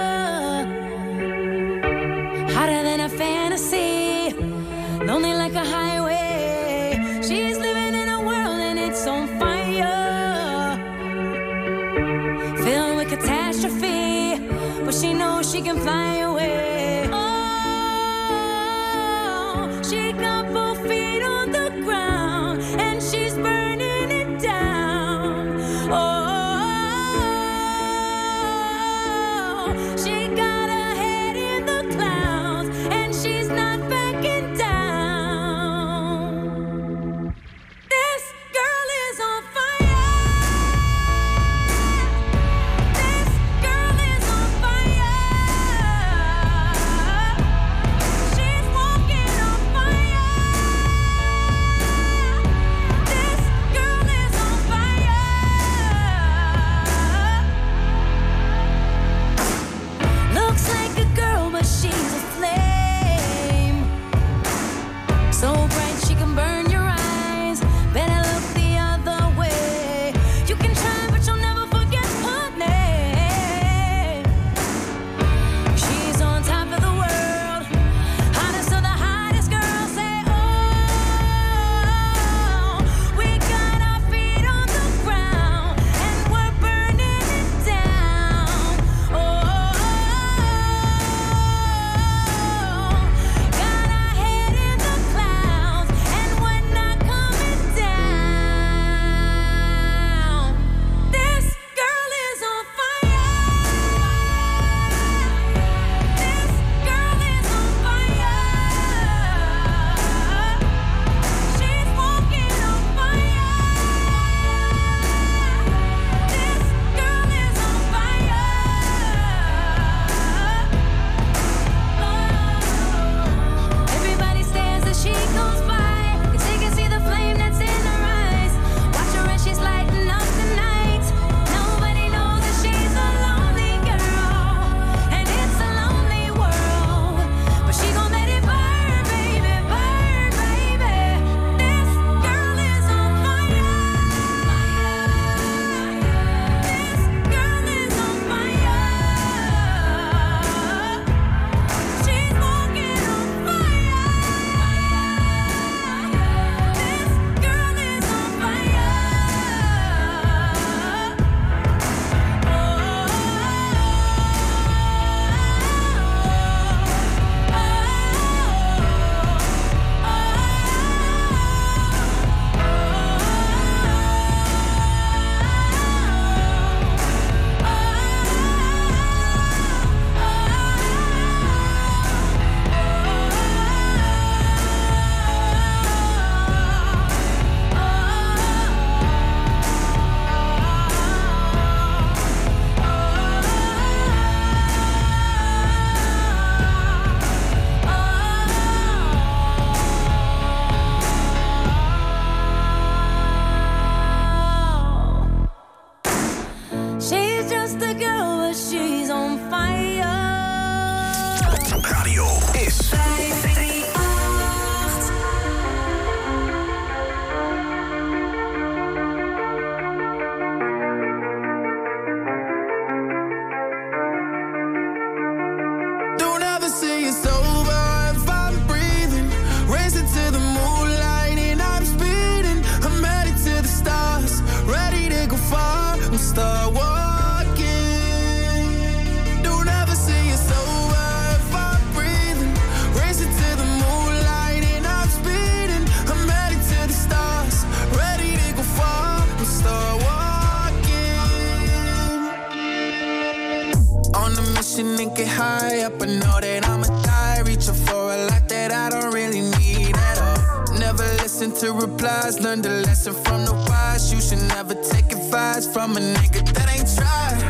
[SPEAKER 33] to replies. Learned a lesson from the wise. You should never take advice from a nigga that ain't tried.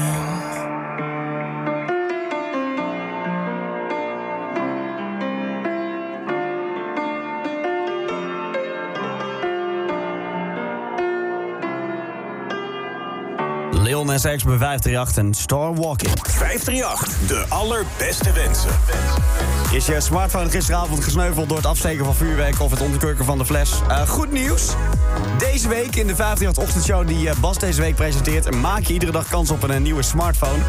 [SPEAKER 13] X bij 538 en Star Walking.
[SPEAKER 4] 538, de allerbeste wensen.
[SPEAKER 13] Is je smartphone gisteravond gesneuveld door het afsteken van vuurwerk of het onderkurken van de fles? Eh, goed nieuws. Deze week in de 538 ochtendshow die eh, Bas deze week presenteert... maak je iedere dag kans op een, eh, nieuwe smartphone.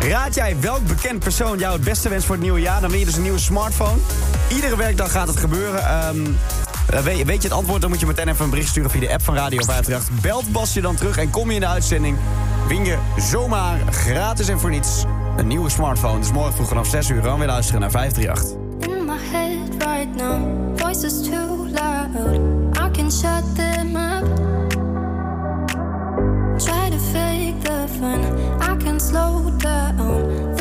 [SPEAKER 13] Raad jij welk bekend persoon jou het beste wenst voor het nieuwe jaar... dan win je dus een nieuwe smartphone. Iedere werkdag gaat het gebeuren. Ehm, eh, weet, weet je het antwoord, dan moet je meteen even een bericht sturen... via de app van Radio 538. Belt Bas je dan terug en kom je in de uitzending... win je zomaar gratis en voor niets een nieuwe smartphone. Dus morgen vroeg vanaf 6 uur gaan we weer luisteren naar 538.
[SPEAKER 83] In my head right now, voices too loud. I can shut them up. Try to fake the fun. I can slow down.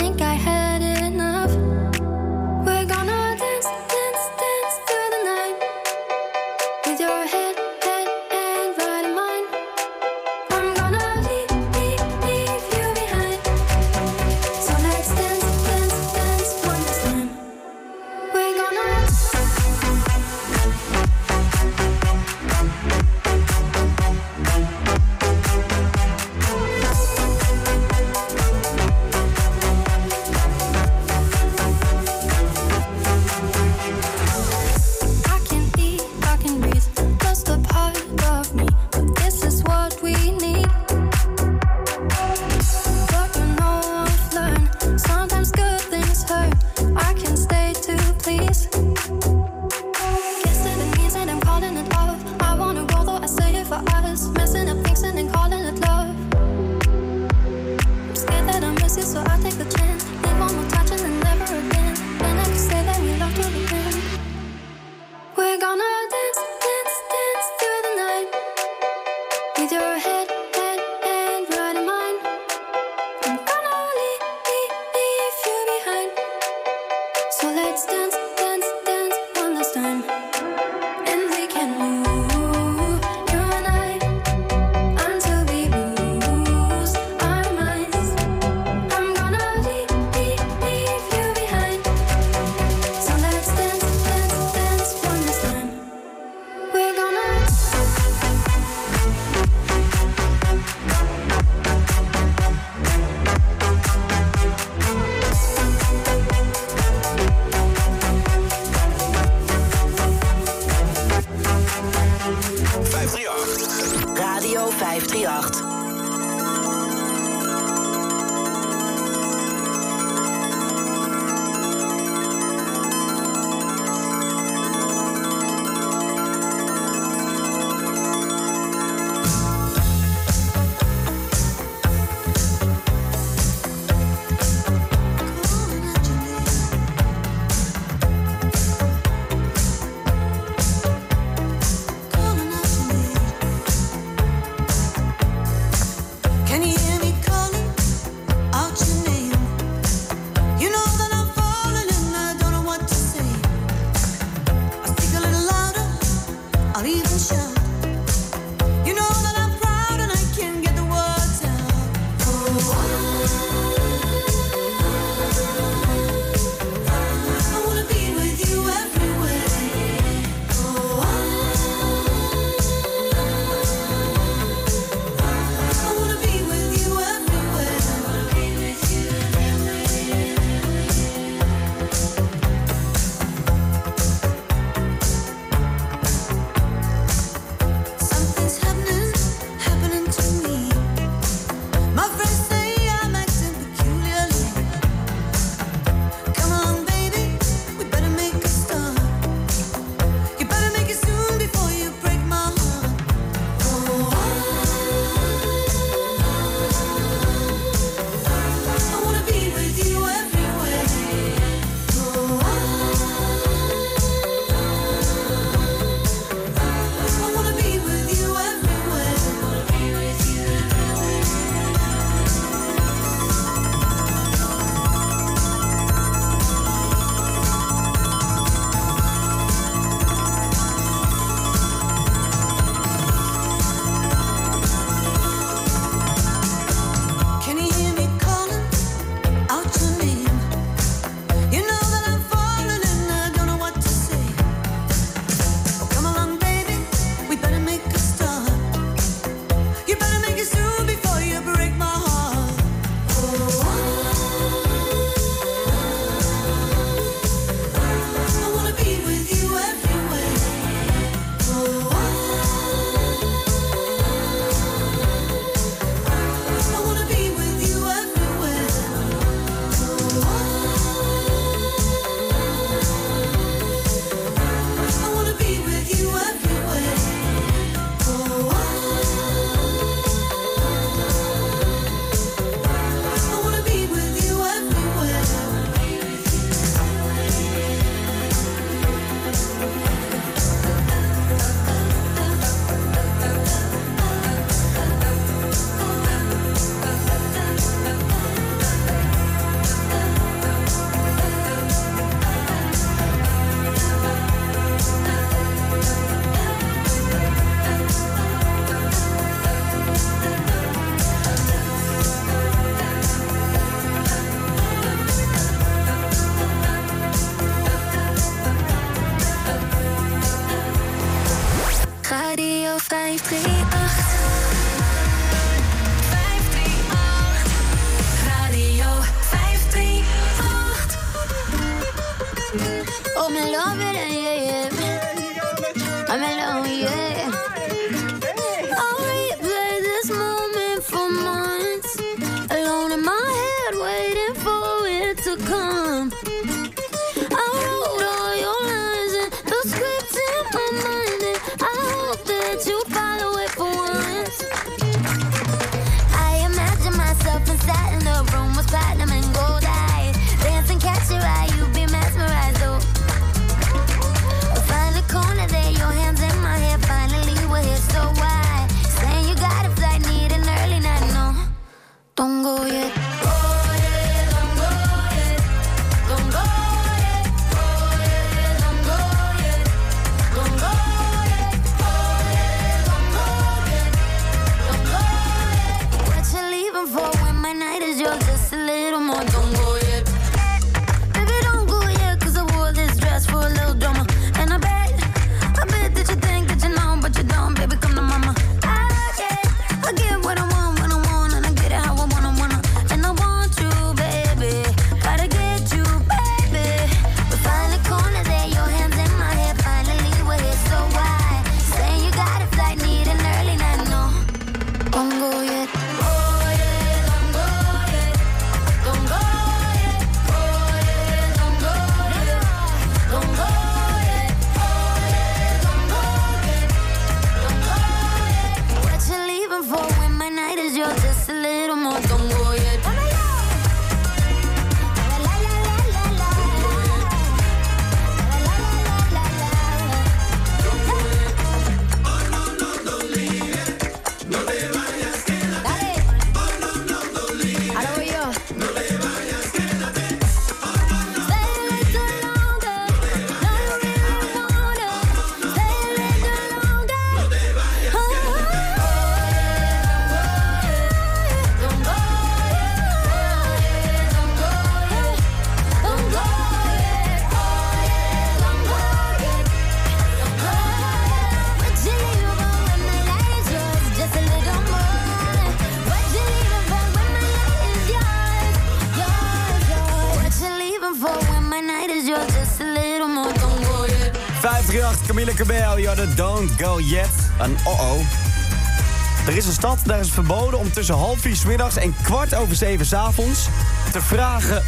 [SPEAKER 13] Vier middags en kwart over zeven 's avonds te vragen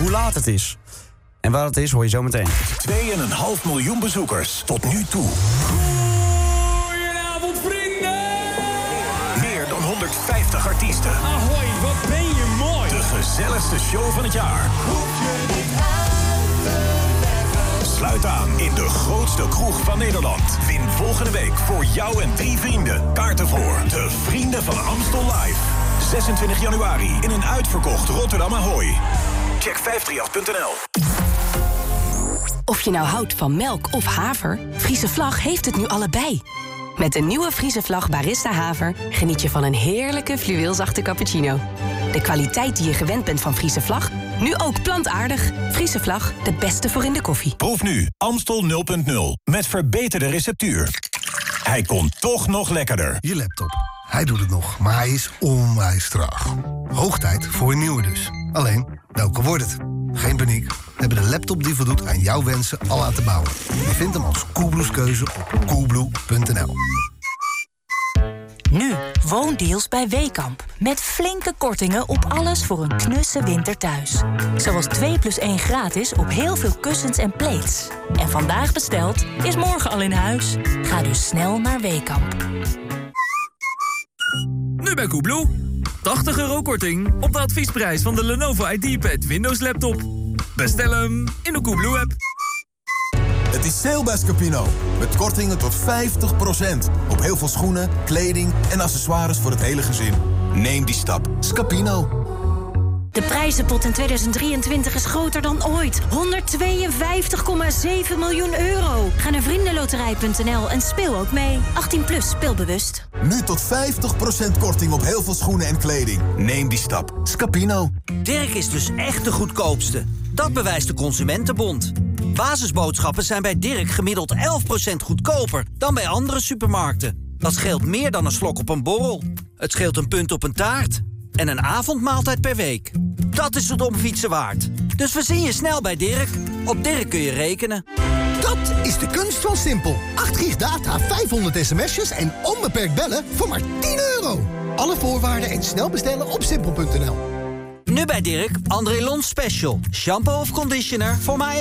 [SPEAKER 13] hoe laat het is. En waar het is, hoor je zo meteen.
[SPEAKER 4] 2,5 miljoen bezoekers tot nu toe.
[SPEAKER 84] Goedenavond, vrienden!
[SPEAKER 4] Meer dan 150 artiesten.
[SPEAKER 84] Ahoy, wat ben je mooi!
[SPEAKER 4] De gezelligste show van het jaar. Sluit aan in de grootste kroeg van Nederland. Win volgende week voor jou en drie vrienden kaarten voor de Vrienden van Amstel Live. 26 januari in een uitverkocht Rotterdam Ahoy. Check 538.nl.
[SPEAKER 27] Of je nou houdt van melk of haver, Friese Vlag heeft het nu allebei. Met de nieuwe Friese Vlag Barista Haver geniet je van een heerlijke fluweelzachte cappuccino. De kwaliteit die je gewend bent van Friese Vlag, nu ook plantaardig. Friese Vlag, de beste voor in de koffie.
[SPEAKER 4] Proef nu Amstel 0.0 met verbeterde receptuur. Hij komt toch nog lekkerder.
[SPEAKER 11] Je laptop. Hij doet het nog, maar hij is onwijs traag. Hoog tijd voor een nieuwe dus. Alleen, welke wordt het? Geen paniek. We hebben de laptop die voldoet aan jouw wensen al laten bouwen. Je vindt hem als Coolblues keuze op coolblue.nl.
[SPEAKER 2] Nu woondeals bij Weekamp. Met flinke kortingen op alles voor een knusse winter thuis. Zoals 2 plus 1 gratis op heel veel kussens en plates. En vandaag besteld is morgen al in huis. Ga dus snel naar Weekamp.
[SPEAKER 85] Bij Koebloe. 80 euro korting op de adviesprijs van de Lenovo IdeaPad Windows laptop. Bestel hem in de Koebloe-app.
[SPEAKER 6] Het is sale bij Scapino. Met kortingen tot 50%. Op heel veel schoenen, kleding en accessoires voor het hele gezin. Neem die stap. Scapino.
[SPEAKER 2] De prijzenpot in 2023 is groter dan ooit. 152,7 miljoen euro. Ga naar vriendenloterij.nl en speel ook mee. 18 plus, speelbewust.
[SPEAKER 6] Nu tot 50% korting op heel veel schoenen en kleding. Neem die stap. Scapino.
[SPEAKER 52] Dirk is dus echt de goedkoopste. Dat bewijst de Consumentenbond. Basisboodschappen zijn bij Dirk gemiddeld 11% goedkoper dan bij andere supermarkten. Dat scheelt meer dan een slok op een borrel. Het scheelt een punt op een taart. En een avondmaaltijd per week. Dat is het om fietsen waard. Dus verzin je snel bij Dirk. Op Dirk kun je rekenen.
[SPEAKER 86] Dat is de kunst van Simpel. 8 gig data, 500 sms'jes en onbeperkt bellen voor maar 10 euro. Alle voorwaarden en snel bestellen op simpel.nl.
[SPEAKER 52] Nu bij Dirk, André Lons Special. Shampoo of conditioner voor maar 1,99.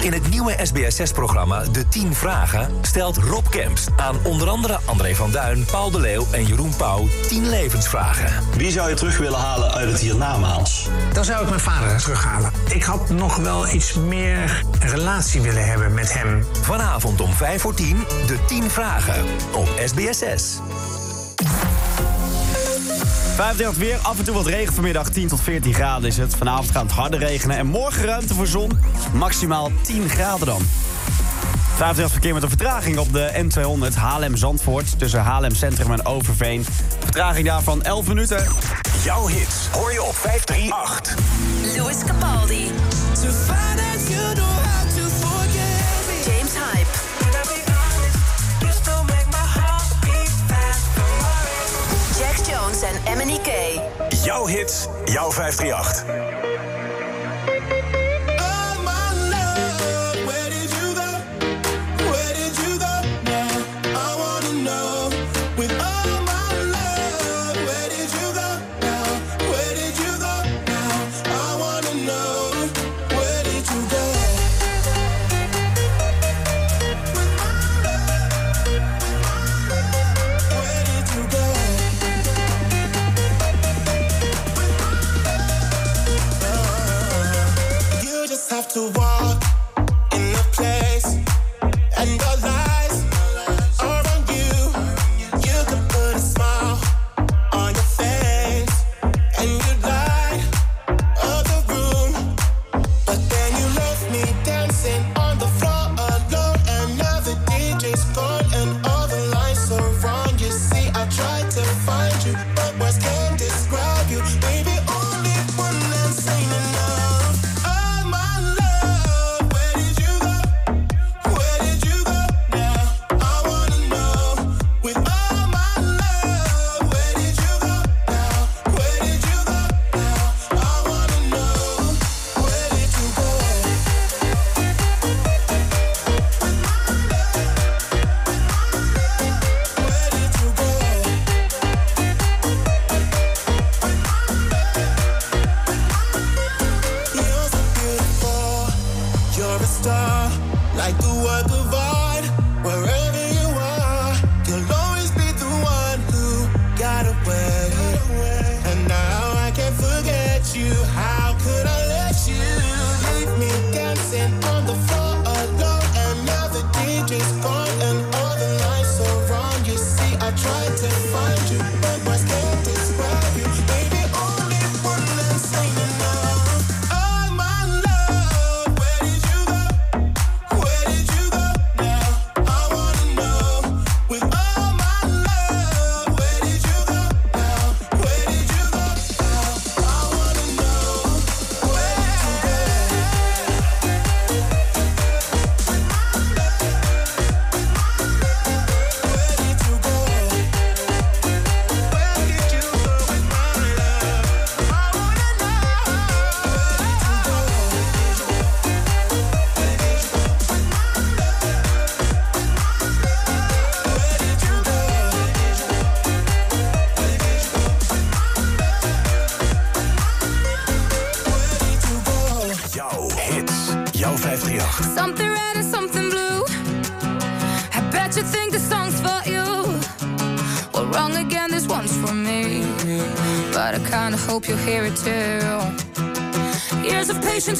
[SPEAKER 7] In het nieuwe SBS6-programma De 10 Vragen stelt Rob Kemps aan onder andere André van Duin, Paul de Leeuw en Jeroen Pauw 10 levensvragen.
[SPEAKER 87] Wie zou je terug willen halen uit het hiernamaals?
[SPEAKER 9] Dan zou ik mijn vader terughalen. Ik had nog wel iets meer relatie willen hebben met hem.
[SPEAKER 7] Vanavond om 5 voor 10 De 10 Vragen op SBS6.
[SPEAKER 13] 538 weer, af en toe wat regen vanmiddag, 10 tot 14 graden is het. Vanavond gaat het harder regenen en morgen ruimte voor zon, maximaal 10 graden dan. 538 verkeer met een vertraging op de N200 Haarlem-Zandvoort... tussen Haarlem Centrum en Overveen. Vertraging daarvan 11 minuten.
[SPEAKER 4] Jouw hits hoor je op 538.
[SPEAKER 27] Louis Capaldi. James En Emily K.
[SPEAKER 4] Jouw hits, jouw 538.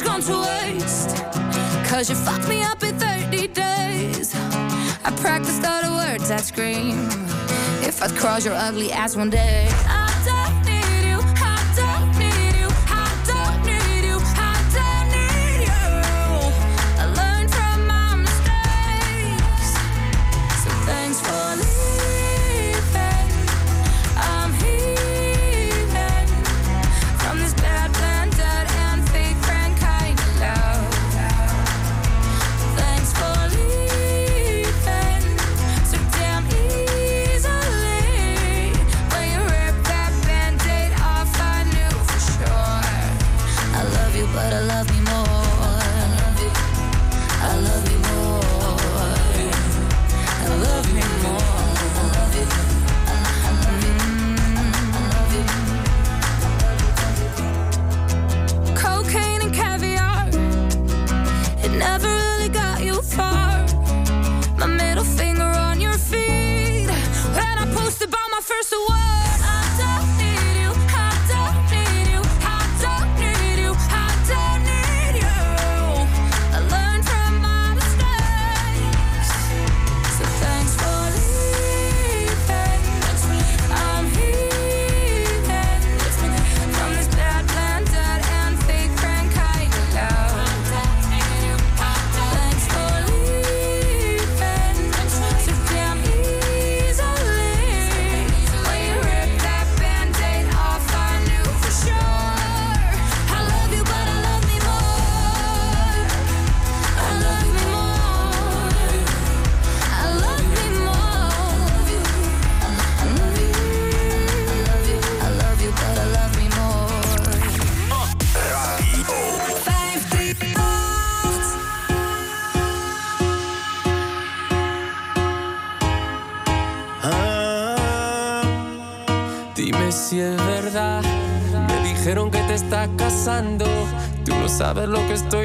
[SPEAKER 44] gone to waste. Cause you fucked me up in 30 days. I practiced all the words I'd scream. If I'd cross your ugly ass one day.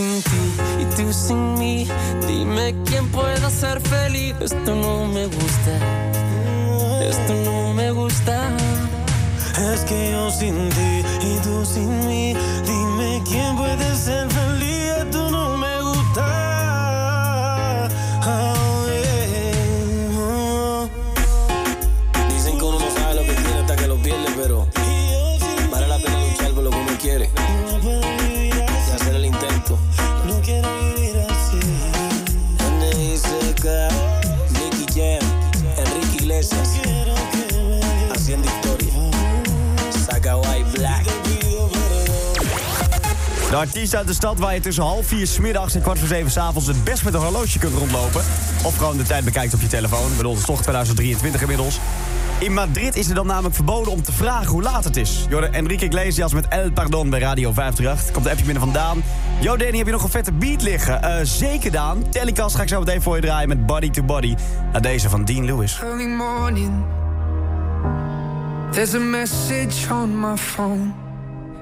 [SPEAKER 88] sin ti
[SPEAKER 89] y tú sin mí. Dime quién
[SPEAKER 88] pueda ser feliz. Esto no me gusta. Esto no me gusta.
[SPEAKER 71] Es que yo sin ti y tú sin mí. Dime quién puede ser
[SPEAKER 13] artiest uit de stad waar je tussen half vier 's middags en kwart voor zeven 's avonds het best met een horloge kunt rondlopen. Of gewoon de tijd bekijkt op je telefoon. Ik bedoel, het is toch 2023 inmiddels. In Madrid is het dan namelijk verboden om te vragen hoe laat het is. Jorde Enrique Iglesias met El Pardon bij Radio 538. Komt de appje binnen van Daan. Yo Danny, heb je nog een vette beat liggen? Eh, zeker Daan. Telecast ga ik zo meteen voor je draaien met Body to Body. Na deze van Dean Lewis.
[SPEAKER 34] Early morning, there's a message on my phone.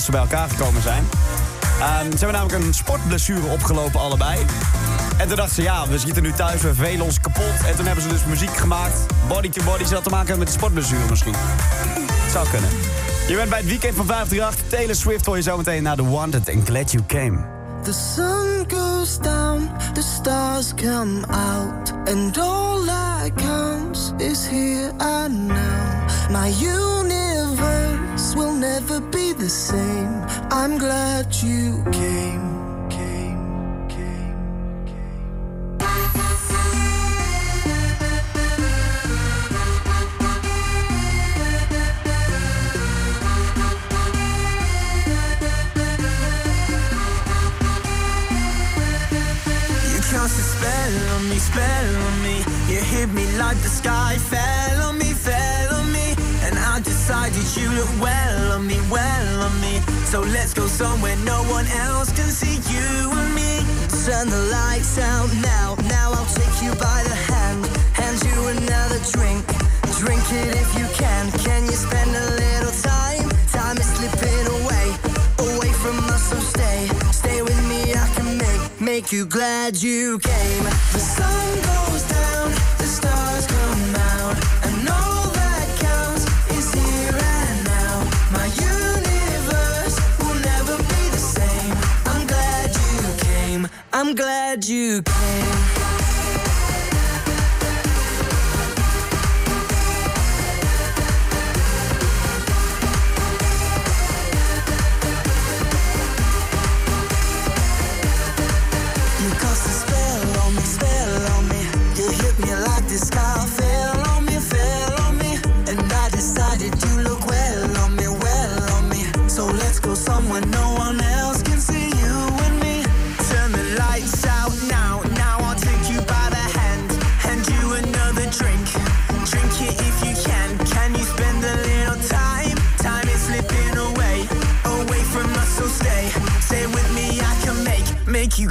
[SPEAKER 13] gasten bij elkaar gekomen zijn. Ehm, ze hebben namelijk een sportblessure opgelopen allebei. En toen dachten ze, ja, we zitten nu thuis, we velen ons kapot. En toen hebben ze dus muziek gemaakt. Body to Body, zou dat te maken met de sportblessure misschien? Zou kunnen. Je bent bij het weekend van 538. Taylor Swift hoor je zometeen naar The Wanted en Glad You Came.
[SPEAKER 59] The sun goes down, the stars come out, and all that counts is here and now. My be the same. I'm glad you came.
[SPEAKER 90] You cast a spell on me, spell on me. You hit me like the sky fell on me, decided you look well on me, well on me. So let's go somewhere no one else can see you and me.
[SPEAKER 59] Turn the lights out now. Now I'll take you by the hand, hand you another drink. Drink it if you can. Can you spend a little time? Time is slipping away, away from us. So stay, stay with me. I can make make you glad you came. The sun goes down, the stars come out, and all me. So let's go somewhere no one else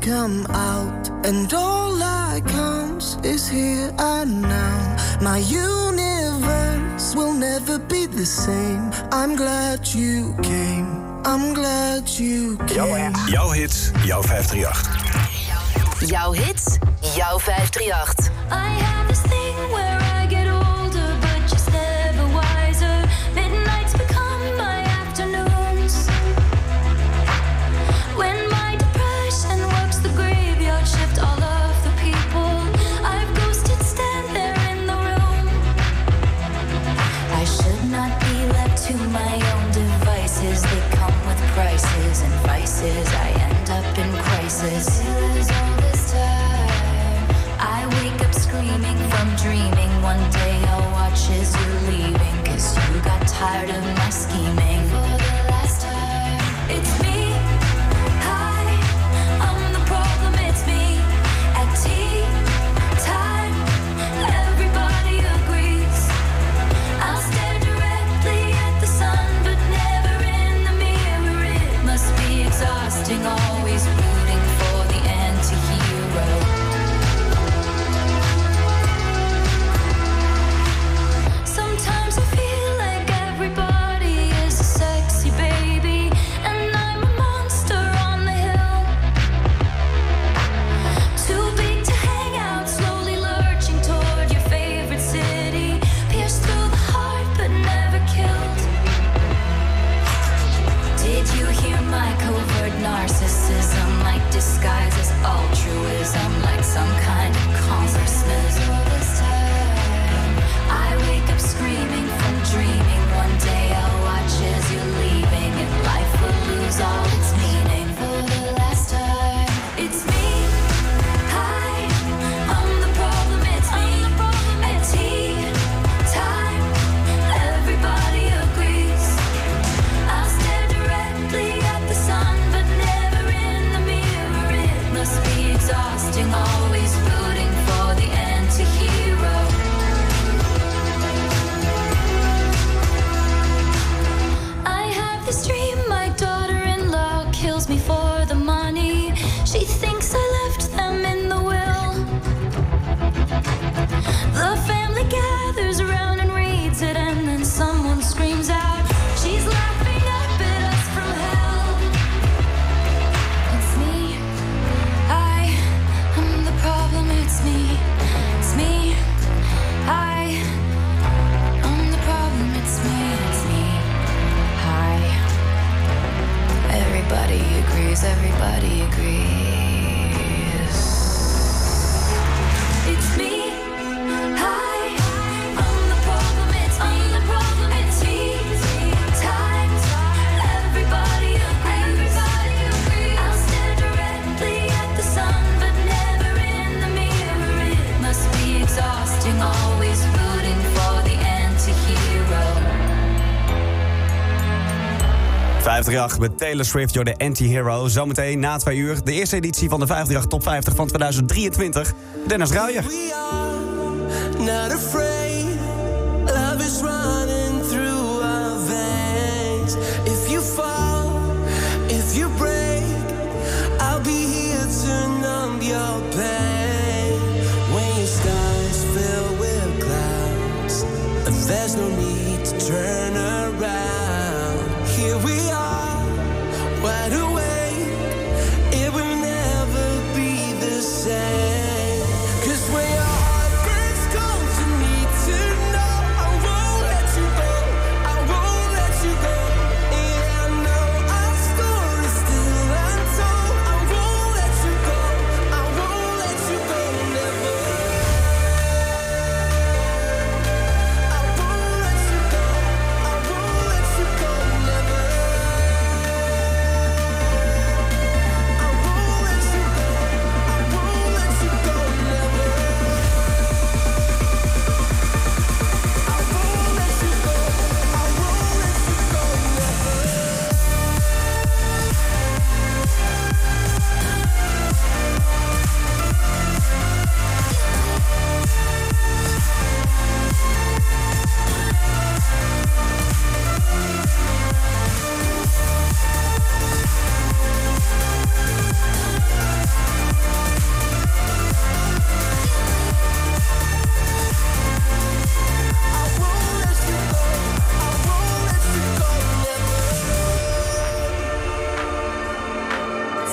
[SPEAKER 59] Come out, and all that counts is here and now. My universe will never be the same. I'm glad you came. I'm glad you came.
[SPEAKER 4] Jouw hits, jouw 538.
[SPEAKER 91] Jouw hits, jouw 538.
[SPEAKER 44] I have this thing
[SPEAKER 33] met Taylor Swift door de Anti-Hero. Zometeen na twee uur de eerste editie van de 538 Top 50 van 2023. Dennis Ruijer.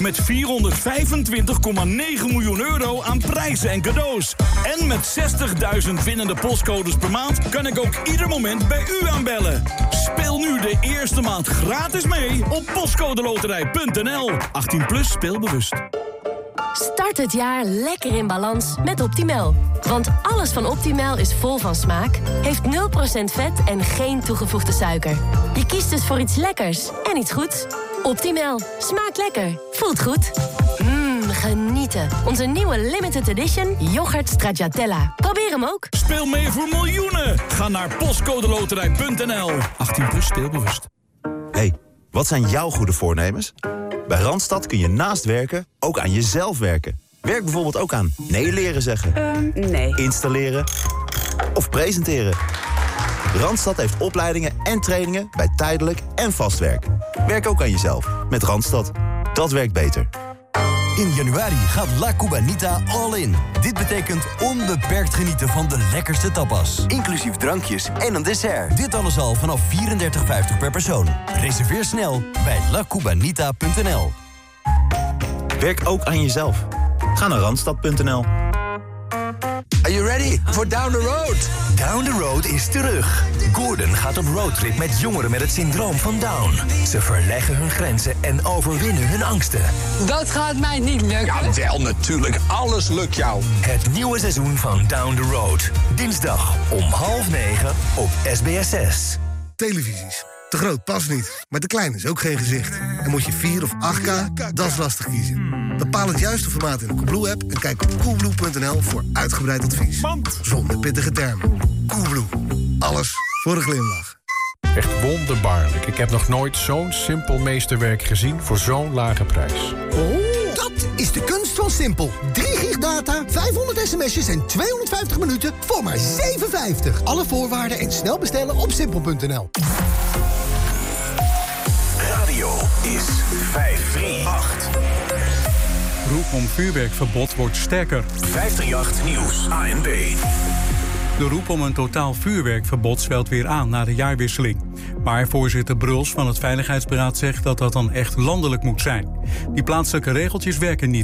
[SPEAKER 74] Met 425,9 miljoen euro aan prijzen en cadeaus. En met 60.000 winnende postcodes per maand kan ik ook ieder moment bij u aanbellen. Speel nu de eerste maand gratis mee op postcodeloterij.nl. 18 plus speelbewust.
[SPEAKER 27] Start het jaar lekker in balans met Optimal. Want alles van Optimal is vol van smaak, heeft 0% vet en geen toegevoegde suiker. Je kiest dus voor iets lekkers en iets goeds. Optimal. Smaakt lekker. Voelt goed. Mmm, genieten. Onze nieuwe limited edition yoghurt stracciatella. Probeer hem ook.
[SPEAKER 74] Speel mee voor miljoenen. Ga naar postcodeloterij.nl. 18 plus speelbewust.
[SPEAKER 36] hey, wat zijn jouw goede voornemens? Bij Randstad kun je naast werken ook aan jezelf werken. Werk bijvoorbeeld ook aan nee leren zeggen. nee. Installeren. Of presenteren. Randstad heeft opleidingen en trainingen bij tijdelijk en vast werk. Werk ook aan jezelf met Randstad. Dat werkt beter.
[SPEAKER 7] In januari gaat La Cubanita all in. Dit betekent onbeperkt genieten van de lekkerste tapas. Inclusief drankjes en een dessert. Dit alles al vanaf 34,50 per persoon. Reserveer snel bij lacubanita.nl.
[SPEAKER 36] Werk ook aan jezelf. Ga naar randstad.nl.
[SPEAKER 7] Are you ready for Down the Road? Down the Road is terug. Gordon gaat op roadtrip met jongeren met het syndroom van Down. Ze verleggen hun grenzen en overwinnen hun angsten.
[SPEAKER 92] Dat gaat mij niet lukken.
[SPEAKER 7] Ja, wel natuurlijk. Alles lukt jou. Het nieuwe seizoen van Down the Road. Dinsdag om half negen op SBS6.
[SPEAKER 93] Televisies. Te groot past niet, maar te klein is ook geen gezicht. En moet je 4 of 8K, dat is lastig kiezen. Bepaal het juiste formaat in de Coolblue-app... en kijk op coolblue.nl voor uitgebreid advies. Zonder pittige termen. Coolblue. Alles voor een glimlach.
[SPEAKER 94] Echt wonderbaarlijk. Ik heb nog nooit zo'n simpel meesterwerk gezien voor zo'n lage prijs.
[SPEAKER 11] Oh, dat is de kunst van Simpel. 3 gig data, 500 sms'jes en 250 minuten voor maar 7,50. Alle voorwaarden en snel bestellen op simpel.nl.
[SPEAKER 4] Radio is 538.
[SPEAKER 12] Roep om vuurwerkverbod wordt sterker.
[SPEAKER 4] 538 Nieuws, ANB.
[SPEAKER 12] De roep om een totaal vuurwerkverbod zwelt weer aan na de jaarwisseling. Maar voorzitter Bruls van het Veiligheidsberaad zegt dat dat dan echt landelijk moet zijn. Die plaatselijke regeltjes werken niet.